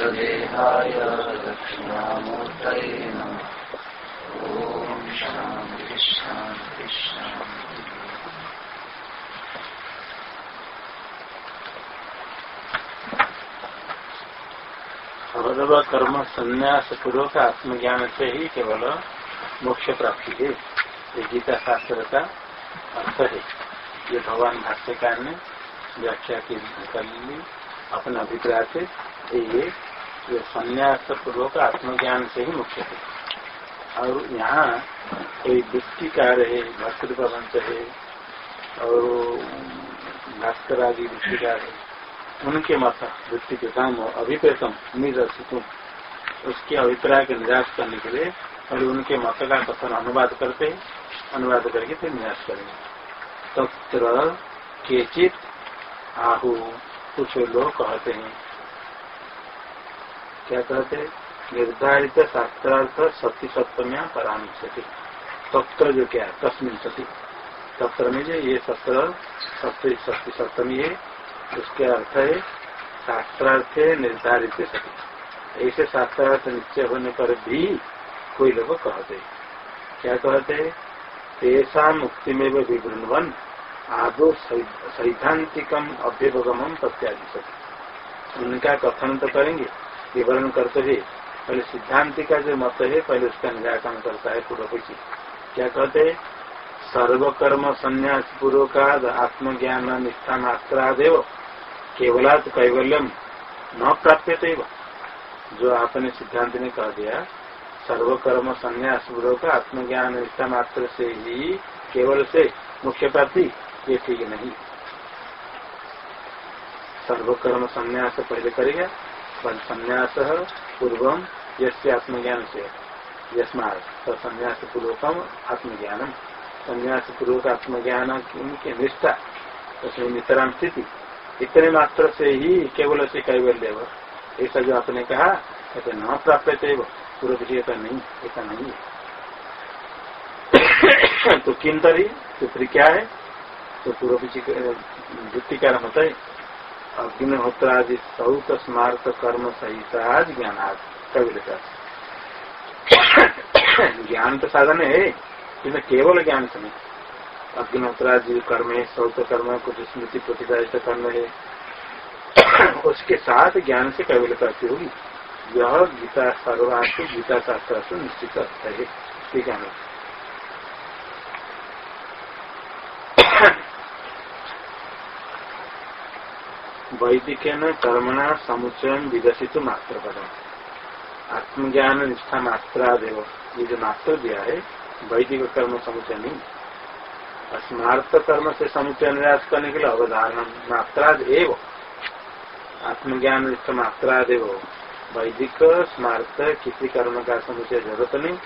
सर्व कर्म संन्यास पूर्वक आत्मज्ञान से ही केवल मोक्ष प्राप्ति है। ये गीता शास्त्र का अर्थ है। ये भगवान भाष्यकार ने व्याख्या की कर ली। अपने अभिप्राय से ये संन्यास पूर्वक आत्मज्ञान से ही मुख्य है और यहाँ कोई वृत्तिकार है भक्त प्रबंध है, और भास्कर आदि वृत्तिकार है, उनके मत वृत्ति के काम अभिप्रेतम निरसित उसके अभिप्राय के निराश करने के लिए और उनके मत का कथन अनुवाद करते हैं अनुवाद करके फिर निराश करेंगे तत्र केचित आहु, कुछ लोग कहते हैं क्या कहते हैं निर्धारित शास्त्रार्थ सती सप्तम्या परामर्शति तत्र जो क्या है, तस्मिन सती। तत्र में जो ये सत्र सत्य सत्य सप्तमी है, उसके अर्थ है शास्त्रार्थ निर्धारित सती। ऐसे शास्त्रार्थ निश्चय होने पर भी कोई लोग कहते क्या कहते हैं? तेषा मुक्ति में विवृणवन, आदो सैद्धांतिकम अभ्युपगम प्रत्यादि सती उनका कथन तो करेंगे। विवरण करते हुए पहले सिद्धांति का जो मत है, पहले उसका निराकरण करता है पूर्व पक्षी क्या कहते हैं? सर्वकर्म संन्यास पूर्वकाद, आत्मज्ञान निष्ठा मात्रादेव केवलात कैवल्यम न प्राप्य जो आपने सिद्धांत ने कह दिया, सर्वकर्म संन्यास पूर्वक आत्मज्ञान निष्ठा मात्र से ही केवल से मुख्य प्राप्ति, ये ठीक नहीं। सर्वकर्म संन्यास पहले करेगा संन्यास पूर्वम यश आत्मज्ञान से। यस्मा तो संन्यास पूर्वकम आत्मज्ञानम संन्यास पूर्वक आत्मज्ञान की निष्ठा? उसमें नितराम स्थिति। इतने मात्र से ही केवल से कैवल्य ऐसा जो आपने कहा, ऐसा न प्राप्त थे पूर्व विषय का नहीं, ऐसा नहीं तो किन तरी? तो क्या है। तो पूर्व वृत्ति का मत है। अग्निहोत्रादि सौत स्मार्त कर्म सहित आज ज्ञानाद, कविता ज्ञान तो साधन है किन्तु केवल ज्ञान से नहीं। अग्निहोत्रादि कर्म है, सौत कर्म कुछ स्मृति प्रतिपादित कर्म है। उसके साथ ज्ञान से कैवल करती होगी। यह गीता सर्वांश गीता शास्त्र निश्चित है। ठीक है वैदिक कर्मणा समुचय विकसित मात्र पदम आत्मज्ञान निष्ठा मात्रा देव ये जो मात्र दिया है, वैदिक कर्म समुचय नहीं। स्मार्त कर्म से समुचय निराश करने के लिए अवधारण मात्रा एव आत्मज्ञान निष्ठा मात्रा देव वैदिक स्मार्त किसी कर्म का समुचय ज़रूरत नहीं,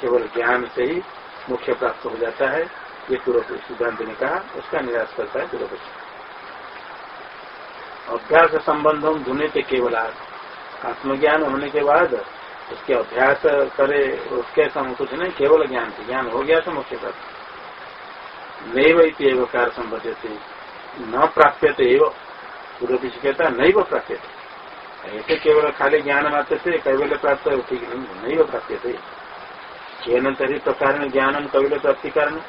केवल ज्ञान से ही मुख्य प्राप्त हो जाता है। ये पूर्व सिद्धांत ने कहा, उसका निराश करता है पूर्व अभ्यास संबंध हम धुने थे केवल आज। आत्मज्ञान होने के बाद उसके अभ्यास करे, उसके सम कुछ नहीं, केवल ज्ञान से ज्ञान हो गया तो मुख्य प्राप्त नैव एवं कार संबद्ध थे न प्राप्य एवं। पूर्व पीछे कहता नहीं वो प्राप्य ऐसे केवल खाली ज्ञान मात्र से कैवल्य प्राप्त ठीक नहीं। नहीं वो प्राप्य थे केन तरी प्रकार ज्ञानम कैवल्य प्राप्ति कारण।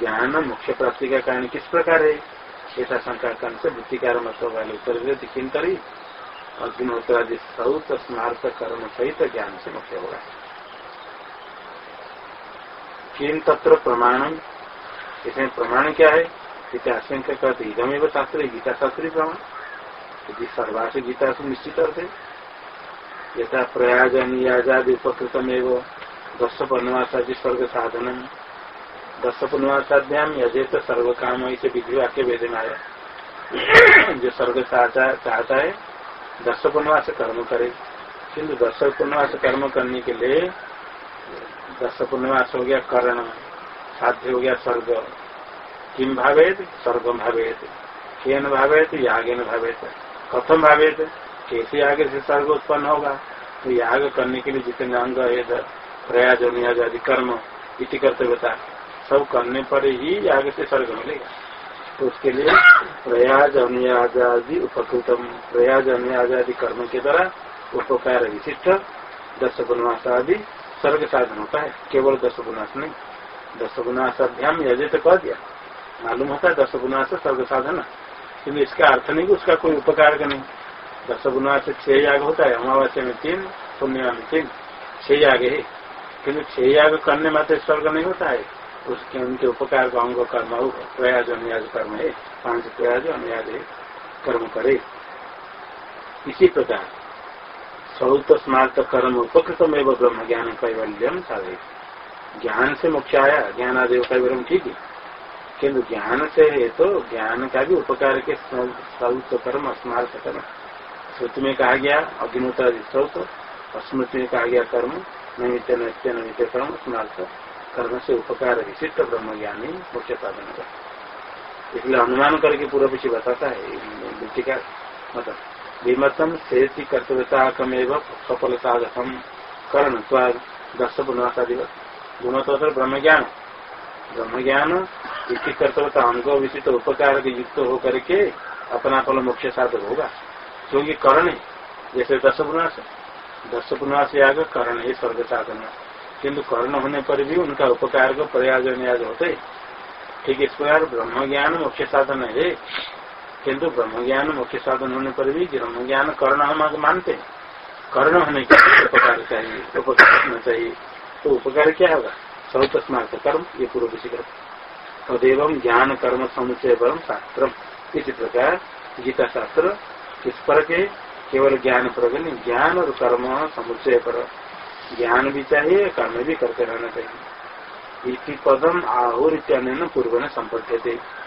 ज्ञान मुख्य प्राप्ति का कारण किस प्रकार है? ऐसा शंका करने से वृत्तिकार मत वाले उत्तर किन करी अग्निहोत्रादि सौत स्मार्त कर्म सहित ज्ञान से मुख्य होगा। किन तत्र प्रमाणम? इसमें प्रमाण क्या है? आशंका कहते इधम एवं शास्त्र, गीता शास्त्री प्रमाण। यदि सर्वाश गीता से निश्चित है यथा प्रयाज नियाजाद उपकृतम एवं दस पन्नवासादि स्वर्ग साधनम। दस पुनवासाध्याम तो सर्व काम ऐसे विधि वाक्य वेदन आया जो सर्व चाहता है दस पुनवास कर्म करे। किन्तु दस पुनवास कर्म करने के लिए दस पुनवास हो गया करण, साध्य हो गया स्वर्ग किम भावेद स्वर्ग भावेद केन भावेद यागेन भावेद कथम भावेद कैसे आगे से स्वर्ग उत्पन्न होगा? तो याग करने के लिए जितने अंग है प्रयाज आदि कर्म इति कर्तव्यता। सब करने पर ही आगे से स्वर्ग मिलेगा। तो उसके लिए प्रयाज अनुयाज आदि उपकृतम। प्रयाज अनुयाज आदि कर्म के द्वारा उपकार विशिष्ट दस गुणवास आदि स्वर्ग साधन होता है। केवल दस गुणास नहीं दस गुणासाभ्याम यजे तो कह दिया। मालूम होता है दस गुणास स्वर्ग साधन। क्योंकि इसका अर्थ नहीं उसका कोई उपकार का नहीं। दस गुणवास छह याग होता है, अमावस्या में तीन, पुण्य में तीन। छह याग है। किन्तु छह याग करने मात्र स्वर्ग नहीं होता है। उसके उनके उपकार का अंग कर्म प्रयाज अनुयाज कर्म है, पाँच प्रयाज अनुयाज है, कर्म करे। इसी प्रकार, सौत स्मार्त कर्म उपकृतम एवं ब्रह्म ज्ञान कैवल्यम साधे। ज्ञान से मुख्य आया, ज्ञान आदि कैवल्यम ठीक है। किन्तु ज्ञान से है तो ज्ञान का भी उपकार के सौत कर्म, स्मार्त कर्म। श्रुति में कहा गया अग्निहोत्र सौत स्मृति में कहा गया कर्म नैमित्य नृत्य नैमित्य कर्म, स्मार्त। कर्म से उपकार विशिष्ट ब्रह्म ज्ञानी मुख्य साधन का इसलिए अनुमान करके पूर्व पीछे बताता है का मतलब विमतम शेषी कर्तव्यता कमेव सफल साधकम कर्ण स्वाद दस पुनवासा दिवस गुणोत्तर ब्रह्म ज्ञान ब्रह्म ज्ञान इसी कर्तव्यता अंग विशिष्ट उपकार के युक्त होकर के अपना फल मुख्य साधक होगा। क्योंकि कर्ण जैसे दस पुनवास दस पुनवास याग कर्ण है स्वर्ग साधन किन्तु कर्ण होने पर भी उनका उपकार को प्रयाज न्याज होते ठीक इस प्रकार ब्रह्म ज्ञान मुख्य साधन है। किंतु ब्रह्म ज्ञान मुख्य साधन होने पर भी ब्रह्म ज्ञान कर्ण हम मानते हैं। कर्ण होने के उपकार चाहिए, उपकार करना चाहिए। तो उपकार क्या होगा? सौत स्मार्थ कर्म, ये पूर्व कर्म तदेव ज्ञान कर्म समुचय परम शास्त्र इसी प्रकार गीता शास्त्र किस पर के केवल ज्ञान पर ज्ञान और कर्म समुचय पर। ज्ञान भी चाहिए, कर्म भी करते रहना चाहिए। इसी पदम आहुर इत्यादि पूर्व ने संपर्क थे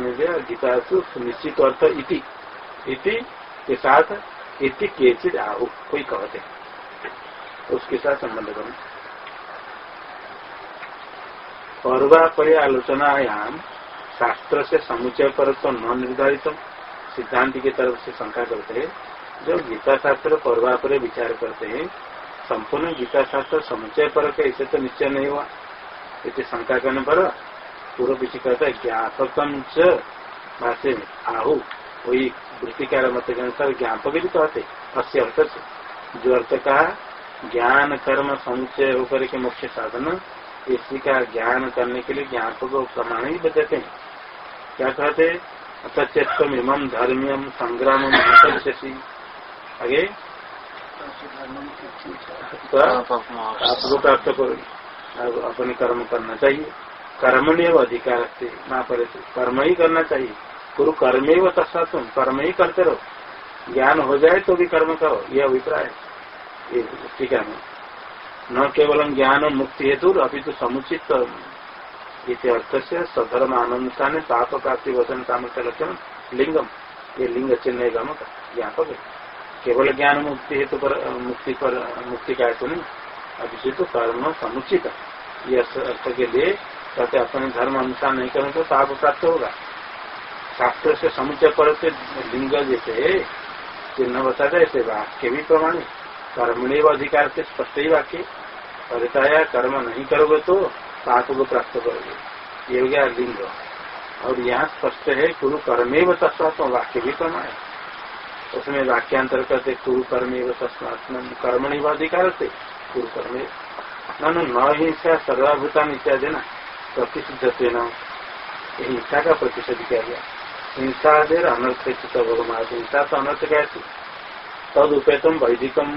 में दिया गीता सुनिश्चित अर्थ इति। इति के साथ, इति केचित आहु, कोई कहते उसके साथ संबंध करें। पर्वापरे आलोचनायाम शास्त्र से समुचय पर तो न निर्धारित सिद्धांत की तरफ़ से शंका करते हैं। जो गीता शास्त्र पर्वापरे विचार करते हैं संपूर्ण गीता शास्त्र समुचय पर इसे तो निश्चय नहीं हुआ। इसे शंका करने पर पूर्व पीछे कहता है ज्ञापकम च में आहु। वही वृत्तिकार मत के अनुसार ज्ञापक भी कहते। अस्य अर्थ से, जो अर्थ कहा, ज्ञान, कर्म समुचय होकर के मुख्य साधन, इसी का ज्ञान करने के लिए ज्ञापक प्रमाण ही बताते हैं। क्या कहते? सचेतम इमम धर्मियम संग्राम आगे आपको प्राप्त करो अपने कर्म करना चाहिए। कर्म कर्मण्य अधिकार से ना पड़े कर्म ही करना चाहिए। गुरु कर्म ही वो तस्सा तुम कर्म ही करते रहो। ज्ञान हो जाए तो भी कर्म करो, यह अभिप्राय ठीक है। न केवल ज्ञान और मुक्ति हेतु अभी तो समुचित। इस अर्थ से सधर्म अनुसार पाप प्राप्ति वचन काम सामर्थ्य लक्षण लिंगम ये लिंग चिन्ह गम का ज्ञापक। है केवल ज्ञान मुक्ति हेतु पर, मुक्ति पर, मुक्ति का हेतु नहीं अभी तो कर्म समुचित ये अर्थ के लिए कहते अपने धर्म अनुसार नहीं करें तो पाप प्राप्त होगा। शास्त्र से समुचय पर लिंग जैसे चिन्ह बताते ऐसे वाक्य भी प्रमाणित। कर्मणि अधिकार से स्पष्ट ही वाक्य। परिताया कर्म नहीं करोगे तो पाप को प्राप्त करोगे। ये हो गया लिंग। और यहाँ स्पष्ट है, कुरु कर्मेव तस्वात्म वाक्य भी प्रमाण उसमें वाक्यांतर करते कुरु कर्मेव तस्मात्म कर्मणि व अधिकार से कुरु कर्मे न हिंसा सर्वाभूतान इत्यादि ना प्रतिषिध हिंसा का प्रतिषेध किया गया। हिंसा देर अनर्थ भगवान, हिंसा तो अनर्थ क्या थी तद उपेतम वैदिकम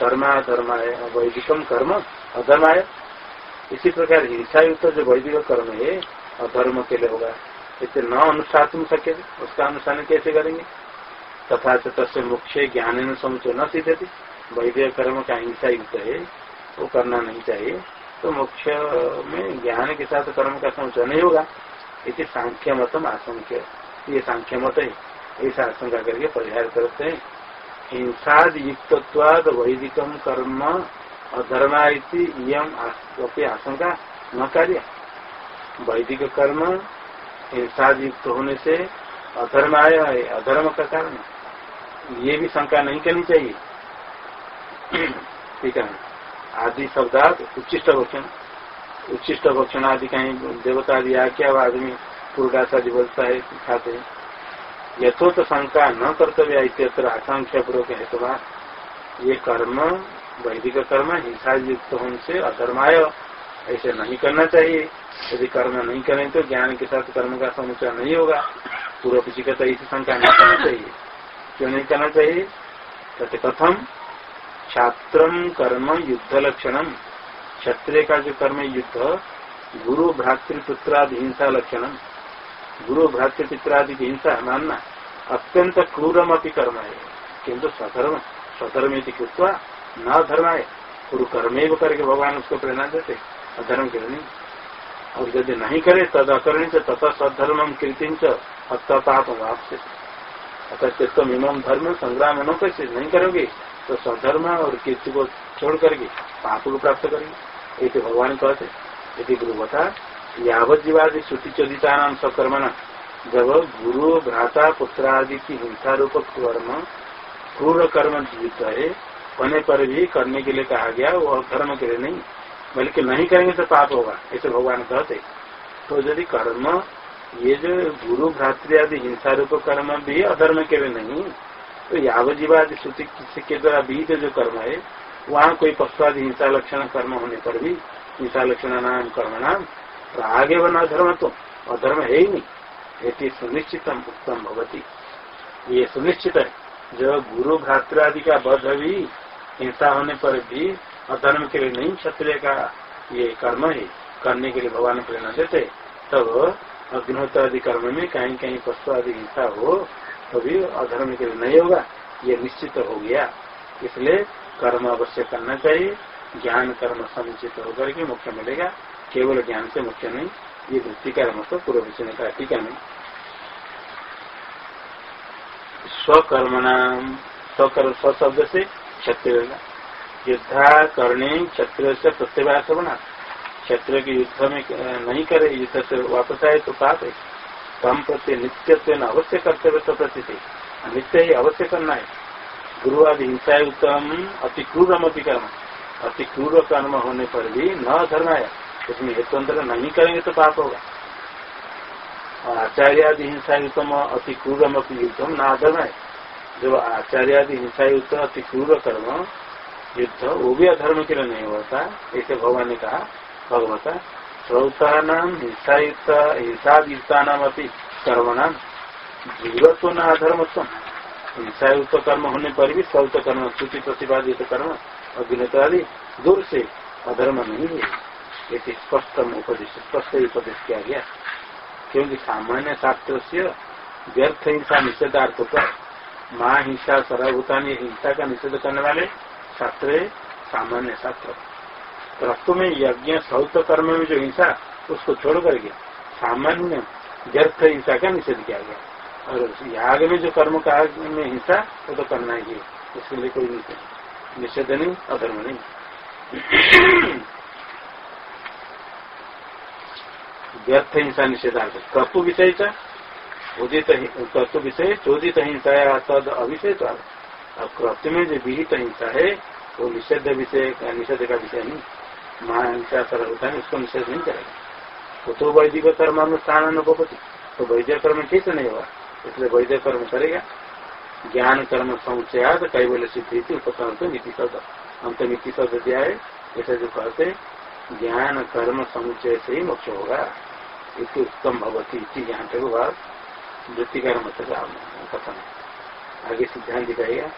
धर्मा धर्माय वैदिकम कर्म अधर्माय। इसी प्रकार हिंसा युक्त जो वैदिक कर्म है, अधर्म के लिए होगा। इसे न अनुष्ठान सके उसका अनुष्ठान कैसे करेंगे? तथा तस्य मुख्य ज्ञान समुचय न सीधे थी वैदिक कर्म का हिंसा युक्त है वो करना नहीं चाहिए। तो मोक्ष में ज्ञान के साथ कर्म का संशय नहीं होगा। इसे सांख्य मतम आशंक्य। ये सांख्य मत है। ऐसा आशंका करके परिहार करते हैं। हिंसाद युक्तवाद वैदिकम कर्म अधर्मा आशंका न कार्य। वैदिक कर्म हिंसाद युक्त होने से अधर्म आया है, अधर्म का कारण। ये भी शंका नहीं करनी चाहिए। ठीक है। आदि शब्दात उच्चिष्ट भक्षण उच्चिष्ट भक्षण आदि कहीं देवता आदि आ क्या आदमी पूर्णाचार्य बोलता है खाते हैं। यथोत शंका न कर्तव्य इत्यत्र आकांक्षा पूर्वक हेतु ये कर्म, वैदिक कर्म हिंसा युक्त होने से अधर्माय। ऐसे नहीं करना चाहिए। यदि कर्म नहीं करें तो ज्ञान के साथ कर्म का समुचय नहीं होगा। पूर्व का तो ऐसी शंका नहीं करना चाहिए। क्यों नहीं करना चाहिए? कहते कथम छात्र कर्म युद्ध लक्षणम क्षत्रिय का जो कर्म युद्ध गुरु भ्रातृपुत्रादि हिंसा लक्षणम गुरु भ्रातृपित्रादि की हिंसा मानना अत्यंत क्रूरम अपनी कर्म है किंतु सधर्म स्वधर्म कृत्वा न धर्म है गुरु कर्म करके भगवान उसको प्रेरणा देते, अधर्म के नहीं और यदि नहीं करे तद अकरण तथा सद्धर्म कृति हत्यापाप से अतः तुम इमम धर्म संग्राम नो कैसे नहीं करोगे तो सधर्म और कीर्ति को छोड़ करके पाप को प्राप्त करेंगे। ये तो भगवान कहते यदि गुरु बता, यावत जीवादि श्रुति चोदिता नाम सकर्मण जब गुरु, भ्राता, पुत्र आदि की हिंसा रूप कर्म, क्रूर कर्म जीवित है होने पर भी करने के लिए कहा गया वो धर्म के लिए नहीं, बल्कि नहीं करेंगे तो पाप होगा। ऐसे भगवान कहते तो यदि कर्म ये जो गुरु भ्रातृ आदि हिंसा रूप कर्म भी अधर्म के लिए नहीं तो यावजीवादि श्रुति के द्वारा बीत जो कर्म है, वहाँ कोई पशुआदि हिंसा लक्षण कर्म होने पर भी, हिंसा लक्षण नाम, कर्म नाम तो आगे बना अधर्म तो अधर्म है ही नहीं। ये सुनिश्चितम उत्तम भगवती ये सुनिश्चित है, जो गुरु भ्रातृ आदि का बध भी, हिंसा होने पर भी अधर्म के लिए नहीं, क्षत्रिय का ये कर्म है, करने के लिए भगवान प्रेरणा देते तब अग्निहोत्र आदि कर्म में कहीं कहीं पशु आदि हिंसा हो तो भी अधर्म के लिए नहीं होगा। ये निश्चित हो गया। इसलिए कर्म अवश्य करना चाहिए। ज्ञान कर्म समुचित होकर के मुख्य मिलेगा। केवल ज्ञान से मुख्य नहीं। ये वृत्ति कर्म तो पूर्व विषय कहा टीका नहीं स्वकर्म नाम स्वकर्म, स्वशब्द से क्षत्रिय युद्धा करने क्षत्रिय से प्रत्यवास बना क्षेत्र के युद्ध में नहीं करे, युद्ध से वापस आए तो पाप है। कम प्रति नित्य अवश्य कर्तव्य तो प्रति नित्य ही अवश्य करना है। गुरु आदि हिंसा उत्तम, अति क्रूरम अति कर्म। अति क्रूर कर्म होने पर भी न धर्म है। उसमें हेतुअंतर नहीं करेंगे तो पाप होगा। आचार्य आदि हिंसा उत्तम, अति क्रूरम युद्धम न अधर्म है। जो आचार्य आदि हिंसा युद्ध अति क्रूर कर्म, युद्ध, वो भी अधर्म के लिए नहीं होता। ऐसे भगवान ने कहा भगवता श्रौता नाम हिंसायुक्त हिंसायुक्ता नाम अपनी कर्म नाम जीवत्व न अधर्मत्व। हिंसायुक्त कर्म होने पर भी सौत कर्म श्रुति प्रतिपादित कर्म, अभिनेता आदि दूर से अधर्म नहीं है। एक स्पष्ट उपदेश स्पष्ट उपदेश किया गया। क्योंकि सामान्य शास्त्र से व्यर्थ हिंसा निषेधार्थ पर माँ हिंसा सर्वभूतानी हिंसा का निषेध करने वाले शास्त्र सामान्य शास्त्र। रस्तु में यज्ञ सौत कर्म में जो हिंसा, उसको छोड़ करके सामान्य व्यर्थ हिंसा का निषेध किया गया। और याग में जो कर्म का में हिंसा, वो तो करना ही है। उसके लिए कोई निषेध निषेध नहीं, अधर्म नहीं। व्यर्थ हिंसा निषेधार्थ, कर्तु विषय उदित कर्तु विषय, चोदित हिंसा तद अविषय और कृत्य में जो विहित हिंसा है, वो निषेध विषय, निषेध का विषय नहीं। होता है उसको निषेध नहीं करेगा। वो तो वैदिक कर्म स्थान अनुपति तो वैद्य कर्म ठीक से नहीं होगा इसलिए वैद्य कर्म करेगा। ज्ञान कर्म समुचयात कैवल्य सिद्धि थी उपकरण तो नीति शब्द हम तो नीति शब्द दिया है, ऐसे जो कहते ज्ञान कर्म समुचय से ही मोक्ष होगा। इसकी उत्तम भगवती इसी ज्ञान के बाद वृत्ति कर्म से कथन। आगे सिद्धांत दिखाएगा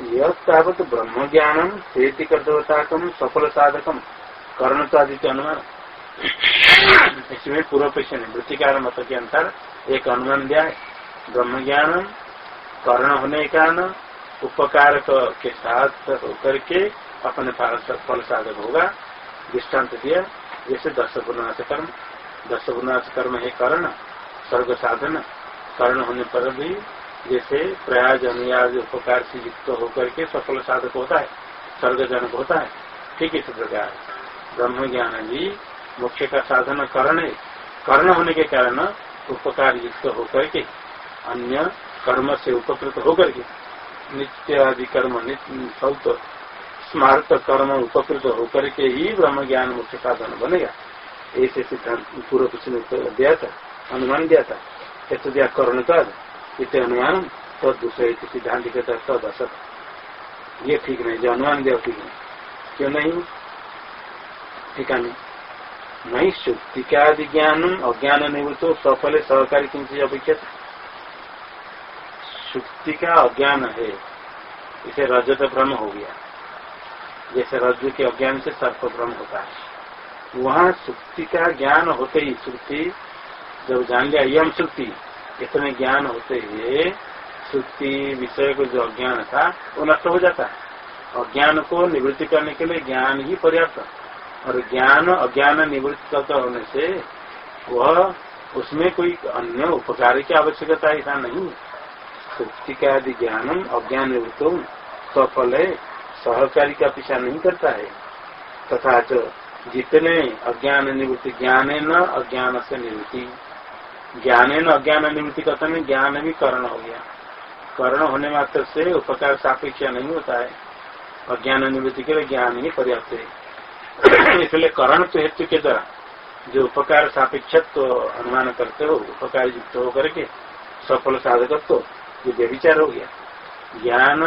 यह ब्रह्म ज्ञानम सेति कर्तव्यताकम सफल साधकम कर्ण आदित्य अनुमान इसमें पूर्व ने वृत्तिकार मत के अंतर, एक अनुमान दिया है ब्रह्म ज्ञानम कर्ण होने का न उपकार के साथ होकर के अपने फल साधक होगा। दृष्टांत दिया, जैसे दस गुणाश कर्म दस गुणाश कर्म है कर्ण स्वर्ग साधन कर्ण होने पर भी जैसे प्रयाज अनुयाज उपकार से युक्त होकर के सफल साधक होता है स्वर्गजनक होता है, ठीक इस प्रकार। ब्रह्म ज्ञान भी मुख्य का साधन करण कर्ण होने के कारण उपकार युक्त होकर के, अन्य कर्म से उपकृत होकर के, नित्य आदि कर्म, नित्य स्मारक कर्म उपकृत होकर के ही ब्रह्म ज्ञान मुख्य साधन बनेगा। ऐसे सिद्धांत पूर्व पिछले दिया था, अनुमान दिया था हेतु दिया कर्ण तद इत अनुमान तो दूसरे सिद्धांत के तहत तद असत। ये ठीक नहीं, जो अनुमान दिया ठीक नहीं। क्यों नहीं? ठीक नहीं नहीं सुक्तिकादि ज्ञान अज्ञान निवृत्त सफल सहकारी किंचित अपेक्षा सुक्ति का अज्ञान है, इसे रजत भ्रम हो गया। जैसे रज्जु के अज्ञान से सर्प भ्रम होता है। वहाँ सुक्ति का ज्ञान होते ही सुक्ति जब जान लिया, यम सुक्ति इतने ज्ञान होते हुए सुक्ति विषय को जो अज्ञान था, वो नष्ट हो जाता है। अज्ञान को निवृत्ति करने के लिए ज्ञान ही पर्याप्त। और ज्ञान, अज्ञान निवृत्त करता होने से वह उसमें कोई अन्य उपकार की आवश्यकता ऐसा नहीं। सुक्ति का यदि ज्ञानम अज्ञान निवृत्त सफल है सहकारी का पीछा नहीं करता है। तथा जितने अज्ञान निवृत्ति ज्ञान है न, अज्ञान से निवृत्ति ज्ञान है न अज्ञान निवृत्ति कहते हैं ज्ञान भी करण हो गया। करण होने मात्र से उपकार सापेक्ष नहीं होता है। अज्ञान निवृत्ति के लिए ज्ञान ही पर्याप्त है। इसलिए करण तो हेतु के द्वारा जो उपकार सापेक्ष तो अनुमान करते हो, उपकार युक्त होकर के सफल साधक तो ये व्यविचार हो गया। ज्ञान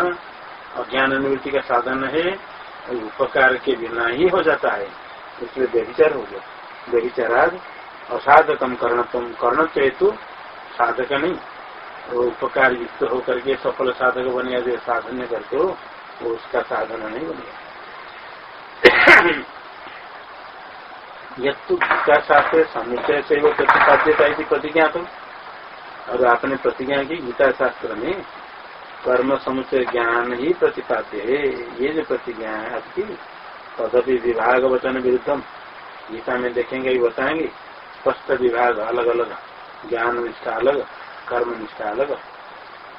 अज्ञान निवृत्ति का साधन है, उपकार के बिना ही हो जाता है। इसलिए व्यभिचार हो गया। व्यभिचाराद असाधकम कर्णत्म कर्ण हेतु साधक नहीं। वो उपकार युक्त होकर के सफल साधक बने जो साधन करते हो, वो उसका साधन नहीं बनेगा यू गीता शास्त्र समुचय से वो प्रतिपाद्यता प्रतिज्ञा तो। और आपने प्रतिज्ञा की गीता शास्त्र में, कर्म समुचय ज्ञान ही प्रतिपाद्य है। ये जो प्रतिज्ञा है आपकी, तदपि विभाग वचन विरुद्धम। गीता में देखेंगे बताएँगे। स्पष्ट विभाग अलग अलग, ज्ञान निष्ठा अलग, कर्म निष्ठा अलग,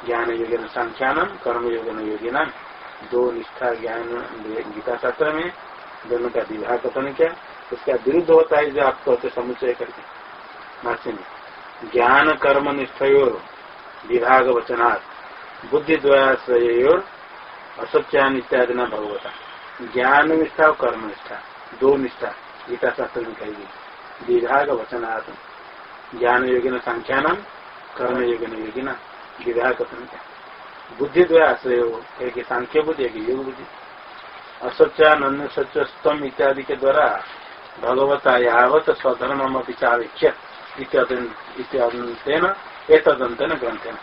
ज्ञान योगन संख्यान कर्म योगन योगिना दो निष्ठा, ज्ञान, गीता शास्त्र में दोनों का विभाग कथन क्या। उसका विरुद्ध होता है जो आप कहते समुचय करके। भाष्य में, ज्ञान, कर्म, निष्ठयोर, विभाग वचनात्, बुद्धि द्वयाश्रय असत्यान इत्यादि न भगवता। ज्ञान निष्ठा और कर्म निष्ठा, दो निष्ठा, गीता शास्त्र में कहेगी विभाग वचनात् ज्ञान योगिन संख्यान कर्म योगिन योगिना विभाग क्या बुद्धि द्वयाश्रय हो एक सांख्य बुद्धि एक योग बुद्धि असत्यान सत्य स्तम इत्यादि के द्वारा भगवता यावत स्वधर्म चावेक्ष्य इत्यादंतेन एतदंतन ग्रंथेन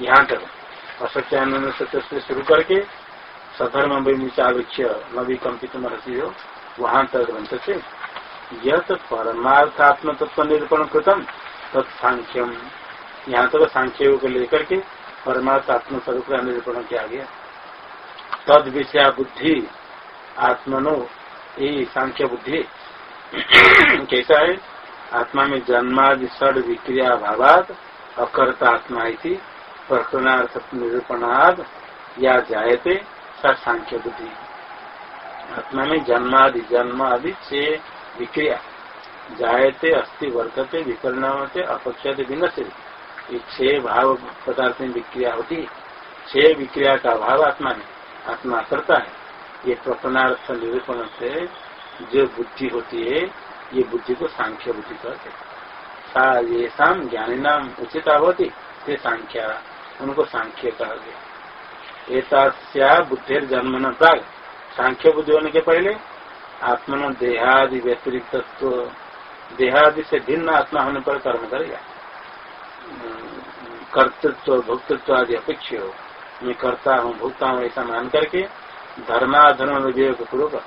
यहाँ तक असत्यानंद सत्य से शुरू करके सधर्म विचावेक्ष्य नवी कंपित महर्षि हो, वहाँ तक ग्रंथ से यह तो परमार्थात्म तत्व निरूपण कृतम तत्सांख्यम यहाँ तक सांख्य को लेकर के परमार्थ स्वरूप का निरूपण किया गया। तद विषया बुद्धि आत्मनो यही सांख्य बुद्धि कैसा है? आत्मा में जन्मादि षड विक्रिया भावाद अकर्ता आत्मा इति प्रकरणार्थ निरूपणाद या जायते स सांख्य बुद्धि आत्मा में जन्मादि जन्म आदि छे विक्रिया। जायते अस्थि वर्तते भिन्न से ये छह भाव पदार्थ में विक्रिया होती है। छह विक्रिया का भाव आत्मा में आत्मा करता है। ये प्रकरणार्थ निरूपण से जो बुद्धि होती है, ये बुद्धि को सांख्य बुद्धि कहते ये शाम ज्ञानी नाम उचित होती, ते सांख्या, उनको सांख्य कहा गया। एता बुद्धि जन्म न प्राग। सांख्य बुद्धि होने के पहले आत्मन देहादि व्यतिरिक्त देहादि से भिन्न आत्मा होने पर कर्म करेगा। कर्तृत्व, भोक्तृत्व आदि अपेक्ष हो। मैं करता हूँ भोगता हूँ, ऐसा मान करके धर्माधर्म विवेक पूर्वक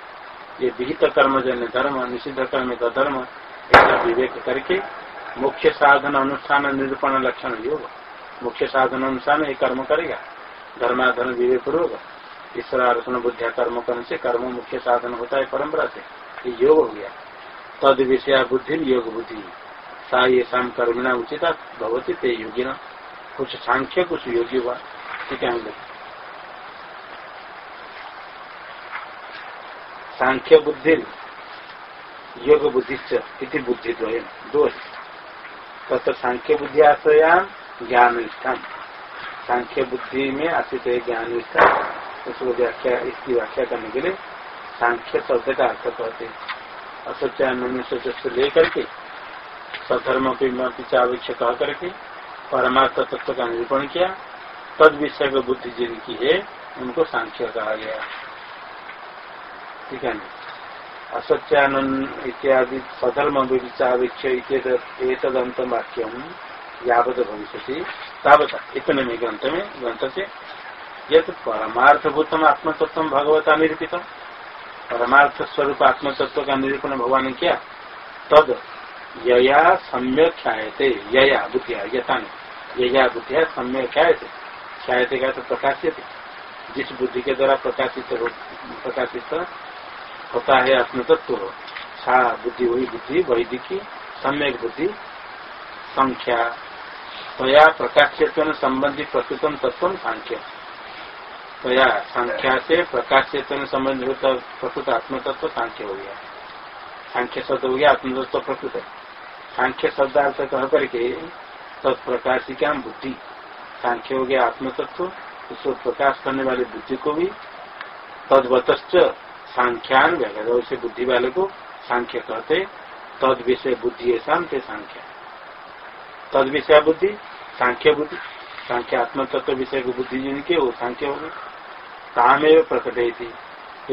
ये विहित कर्म जन्य धर्म, निषिद्ध कर्म का धर्म ऐसा विवेक करके मुख्य साधन, अनुष्ठान, निरूपण, लक्षण, योग। मुख्य साधन, अनुष्ठान, ये कर्म करेगा। धर्माधर्म विवेक पूर्वक ईश्वर आरोपण बुद्धिया कर्म करने से कर्म मुख्य साधन होता है परंपरा से। ये योग हो गया। तद विषय बुद्धि योग बुद्धि। सा ये शाम कर्मिणा उचित भगवती ते योगी ना कुछ सांख्य, कुछ योगी हुआ। ठीक है सांख्य बुद्धि, योग बुद्धि बुद्धि दो दो तथा सांख्य बुद्धि आश्रया ज्ञान निष्ठा सांख्य बुद्धि में आश्रित है ज्ञान निष्ठा उसको व्याख्या, इसकी व्याख्या करने के लिए सांख्य शब्द का अर्थ कहते हैं। असत्यान से लेकर के सधर्म को चावेक्ष कह करके परमार्थ तत्व का निरूपण किया, तद विषय को बुद्धि जिनकी है, उनको सांख्य कहा गया। ठीक है असत्यानंद इत्यादि सधर्म विचावेक्ष एक वाक्यम, यावत भविष्य तावत इतने में ग्रंथ में, ग्रंथ से यह परमार्थभूतम आत्मतत्व भगवता निरूपित परमार्थ स्वरूप आत्मतत्व का निरूपण भगवान ने किया? तद यया सम्यक ख्यायते, यया बुद्धिया यथा यया बुद्धिया सम्यक ख्यायते। ख्यायते का तो प्रकाशित जिस बुद्धि के द्वारा प्रकाशित प्रकाशित होता है आत्मतत्व सा बुद्धि वही बुद्धि, वैदिकी, सम्यक बुद्धि, संख्या तया प्रकाश्य संबंधी प्रस्तुतम तत्व सांख्य तया संख्या से प्रकाश्यत्व संबंधी होता प्रस्तुत आत्मतत्व सांख्य हो गया। सांख्य शब्द हो गया, आत्मतत्व प्रकृत। है सांख्य शब्दार्थ कह करके तत्प्रकाशिका बुद्धि। सांख्य हो गया आत्मतत्व, उसको प्रकाश करने वाले बुद्धि को भी। तदवत सांख्यान व्याघात उसे बुद्धि वाले को सांख्य कहते, तद विषय बुद्धि है शांत सांख्य। तद विषय बुद्धि, सांख्य बुद्धि, सांख्य आत्म तत्व विषय की बुद्धि जिनके, वो सांख्य होगी तामेव प्रकट थी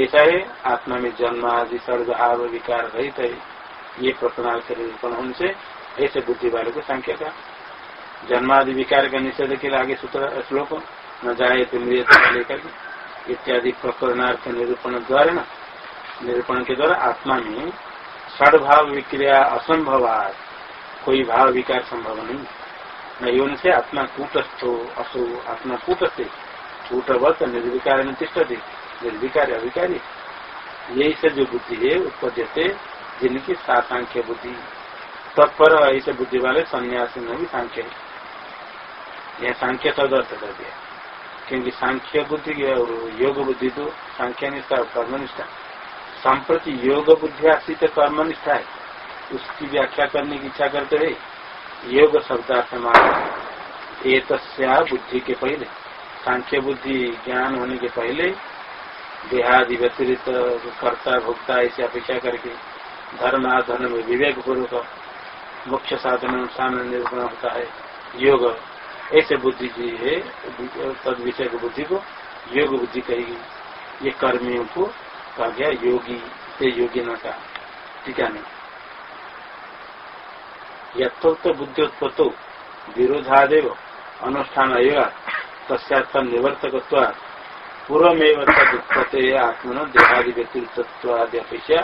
ऐसा है आत्मा में जन्म आदि सर्वभाव विकार रहित है ये से निरूपण होने से ऐसे बुद्धि वाले को सांख्य का जन्मादि विकार का निषेध के लिए आगे सूत्र, श्लोक, न जाए तो लेकर इत्यादि प्रकरणार्थ निरूपण द्वारा न, निरूपण के द्वारा आत्मा में षडभाव विक्रिया असंभवात। कोई भाव विकार संभव नहीं। न योन से आत्मा कूटस्थो, असो, आत्मा कूटस्थे। कूटवत निर्विकार तिष्ठते। निर्विकार अभिकारी यही से जो बुद्धि है उत्पत्ति से जिनकी सांख्य बुद्धि। तत्पर ऐसे बुद्धि वाले संन्यास में भी सांख्य यह सांख्य तदर्थ कर दिया। क्योंकि सांख्य बुद्धि और योग बुद्धि तो सांख्य निष्ठा और कर्मनिष्ठा। संप्रति योग बुद्धि आश्रित कर्मनिष्ठा है। उसकी व्याख्या करने की इच्छा करते हुए योग शब्दार्थ मान एक बुद्धि के पहले। सांख्य बुद्धि ज्ञान होने के पहले देहादि व्यतिरिक्त कर्ता, भोक्ता, ऐसी अपेक्षा करके धर्म धर्म में विवेक पूर्वक मुख्य साधन अनुसार निर्भर होता है। योग, ऐसे बुद्धि जी है, तद विषय बुद्धि को योग बुद्धि कहेगी। ये कर्मियों को कहा गया योगी से योगी न का टीका नहीं यथोक्त बुद्धि उत्पत्तो विरोधादेव, अनुष्ठान तस्थ निवर्तक पूर्वमेव तदुत्पत्ति आत्मन देहादि व्यतिरिक्तवादि अपेक्षा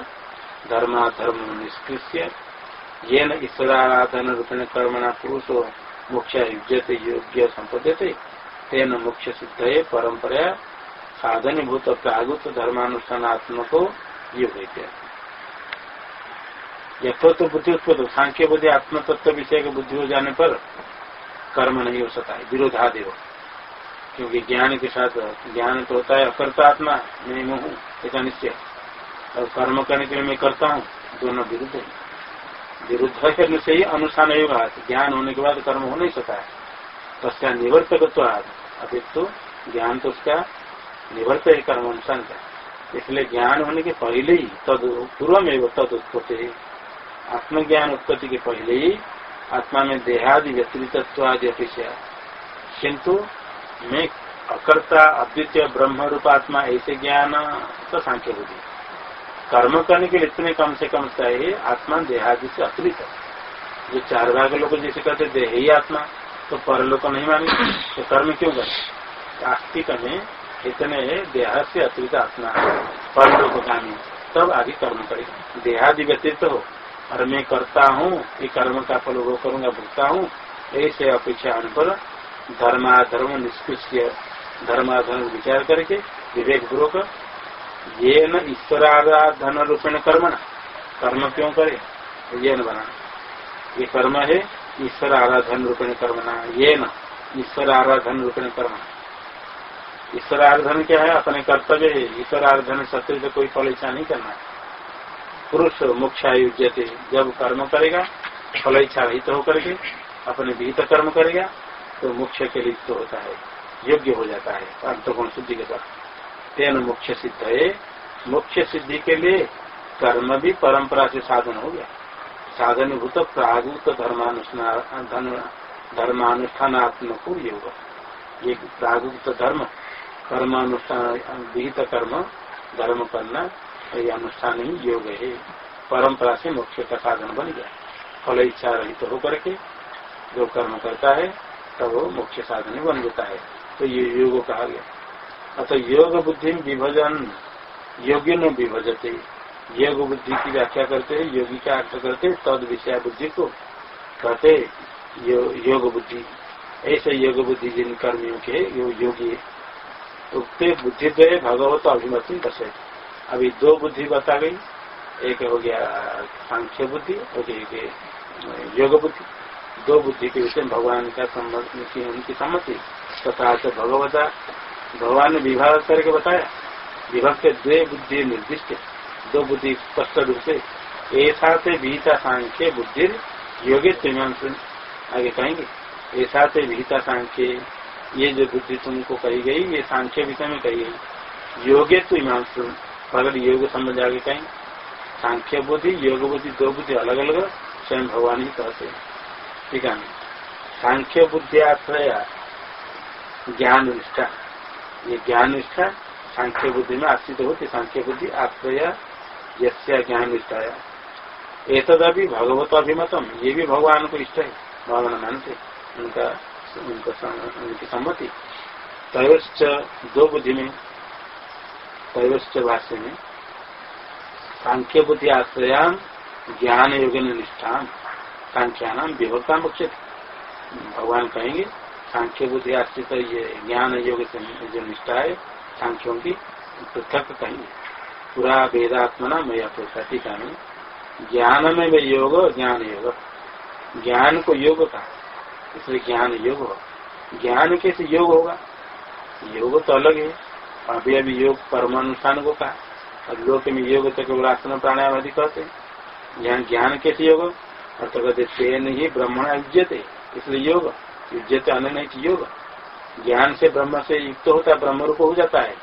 धर्माधर्म निष्कृष्य येन ईश्वराराधन रूपेण कर्मणा पुरुषो मोक्ष युज्यते, योग्य संपद्यते तेन मुख्य सिद्ध परंपरा साधनीभूत प्रागुत धर्मानुष्ठानात्मको योग यथो तो बुद्धि उत्पत्त सांख्य बुद्धि आत्म तत्व विषय की बुद्धि हो जाने पर कर्म नहीं हो सकता है विरोधादेव क्योंकि ज्ञान के साथ ज्ञान तो होता है, अकर्ता आत्मा, मैं मैं हूँ ऐसा निश्चय और कर्म करने के लिए मैं करता हूँ, दोनों विरुद्ध है। विरुद्ध ही अनुष्ठान योग ज्ञान होने के बाद कर्म हो नहीं सकता है। तस्या निवर्तक अभी तो ज्ञान तो उसका निवर्त है, कर्म अनुष्ठान का। इसलिए ज्ञान होने के पहले ही, तद पूर्व में तद उत्पत्ति। आत्मज्ञान उत्पत्ति के पहले ही आत्मा में देहादि व्यतिरित्व आदि अपेक्षा किंतु मैं अकर्ता अद्वितीय ब्रह्म रूप आत्मा ऐसे ज्ञान तो सांख्य बुद्धि कर्म करने के लिए इतने कम से कम चाहिए आत्मा देहादि से अतिरिक्त जो चार भाग लोग जैसे कहते देह ही आत्मा तो परलोक नहीं मानेंगे तो कर्म क्यों करें आस्तिक में इतने देह से अतिरिक्त आत्मा परलोक गामी तब आगे कर्म करेगा देहादि व्यतीत हो और मैं करता हूँ ये कर्म का फल वो करूँगा भुगता हूँ ऐसे अपेक्षा पर धर्माधर्म निष्कृष्य धर्माधर्म विचार करके विवेक पूर्वक ये न ईश्वराराधन रूपेण कर्म न कर्म क्यों करे? ये न बना ये कर्म है ईश्वर आराधन रूपेण कर्म न ये न ईश्वर आराधन रूपेण कर्म ईश्वर आराधन क्या है? अपने कर्तव्य है। ईश्वर आराधन सत्य कोई फल इच्छा नहीं करना। पुरुष मोक्षा युजते जब कर्म करेगा फल इच्छा रहित होकर के अपने विहित कर्म करेगा तो मोक्ष के लिए तो होता है। योग्य हो जाता है अंतगुण शुद्धि के द्वारा तेन मुख्य सिद्ध है। मुख्य सिद्धि के लिए कर्म भी परंपरा से साधन हो गया। साधन भूत प्रागुत धर्मानुष्ठान धर्मानुष्ठानात्मक योग ये प्रागुत धर्म कर्मानुष्ठान विहित कर्म, धर्म करना, ये अनुष्ठान ही योग है। परंपरा से मोक्ष का साधन बन गया। फल इच्छा रहित तो होकर के जो कर्म करता है तब वो मुख्य साधन बन जाता है। तो ये योग कहा गया। अतः योग बुद्धि विभजन योग्य न विभजते। योग बुद्धि की व्याख्या करते हैं योगी का अर्थ करते तद विषय बुद्धि को कहते यो, योग बुद्धि। ऐसे योग बुद्धि जिन कर्मियों के यो योगी उगते बुद्धि गए भगवत अभिमति दशे अभी दो बुद्धि बता गई। एक हो गया सांख्य बुद्धि और एक योग बुद्धि। दो बुद्धि के विषय भगवान का सम्मति उनकी सम्मति तथा तो भगवता, भगवान ने विभाग करके बताया, विभक्त द्वे बुद्धि निर्दिष्ट, दो बुद्धि स्पष्ट रूप से, ऐसा से विहिता सांख्य बुद्धि योगे आगे कहेंगे, ऐसा से विहिता सांख्य, ये जो बुद्धि तुमको कही गई, ये सांख्य विषय में कही गई। योगे तो अगर योग समझ आगे कहेंगे, सांख्य बुद्धि, योग बुद्धि, दो बुद्धि अलग अलग स्वयं भगवान ही कहते हैं। ठीक है सांख्य बुद्धि आश्रय ज्ञान निष्ठा ये ज्ञान निष्ठा सांख्य बुद्धि में आश्रित होती सांख्य बुद्धि आश्रय यस्या ज्ञान निष्ठा एतद अभी भगवत अभिमतम ये भी भगवान को इष्ट है भगवान मानते उनका उनका उनकी सम्मति तयोश्च दो बुद्धि में तयोश्च भाष्य में सांख्य बुद्धि आश्रयाम ज्ञान योग निष्ठा सांख्या नाम विभक्ता मुख्य भगवान कहेंगे, सांख्य बुद्धि आश्रित ये ज्ञान योग जो निष्ठा है, सांख्यों की पृथक कहेंगे। पूरा वेदात्मना मैं टीका में ज्ञान में वे योग ज्ञान योग। ज्ञान को योग का इसलिए ज्ञान योग ज्ञान कैसे योग होगा? योग तो अलग है। अभी अभी योग परमानुष्ठान को कहा। और लोक में योग तो केवल आसन प्राणायाम आदि कहते हैं। यहाँ ज्ञान कैसे योग तो कहते तेन ही ब्रह्मण युजते इसलिए योग युजते अन्य नहीं योग। ज्ञान से ब्रह्म से युक्त होता ब्रह्म रूप हो जाता है।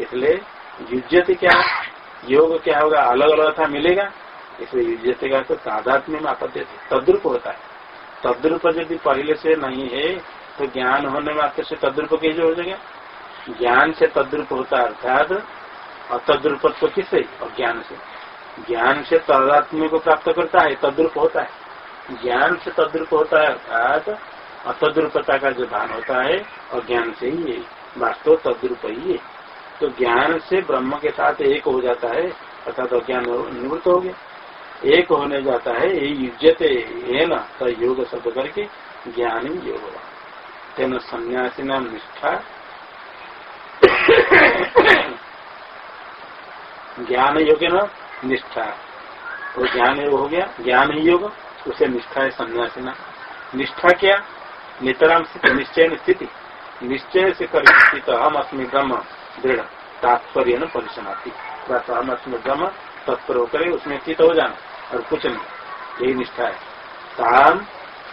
इसलिए युजते क्या योग क्या होगा? अलग अलग था मिलेगा। इसलिए युजते का तो तादात्म्य में आपत्ति तद्रुप होता है। तद्रुप यदि पहले से नहीं है तो ज्ञान होने मात्र से तद्रुप कैसे हो जाएगा? ज्ञान से तद्रुप होता अर्थात अतद्रुपत्व किससे और ज्ञान से। ज्ञान से तदात्म्य को प्राप्त करता है, तद्रुप होता है। ज्ञान से तद्रुप होता है, अर्थात अतद्रुपता का जो भान होता है, और ज्ञान से ही है। वास्तव तद्रुप ही है। तो ज्ञान से ब्रह्म के साथ एक हो जाता है, अर्थात अज्ञान निवृत्त हो गया। एक होने जाता है, ये युजते है न तो योग शब्द करके ज्ञान ही योग तेना नाम निष्ठा। ज्ञान योग न निष्ठा। वो ज्ञान योग हो गया। ज्ञान ही योग, उसे निष्ठा है, सन्यासी नाम निष्ठा क्या? नितराम स्थिति निश्चय स्थिति। निश्चय से कर स्थित हम अस्मी ब्रह्म, दृढ़। तात्पर्य न परिसमाप्ति। हम अस्मी ब्रह्म, तत्पर होकर उसमें स्थित हो जाना, और कुछ नहीं। यही निष्ठा है। ताम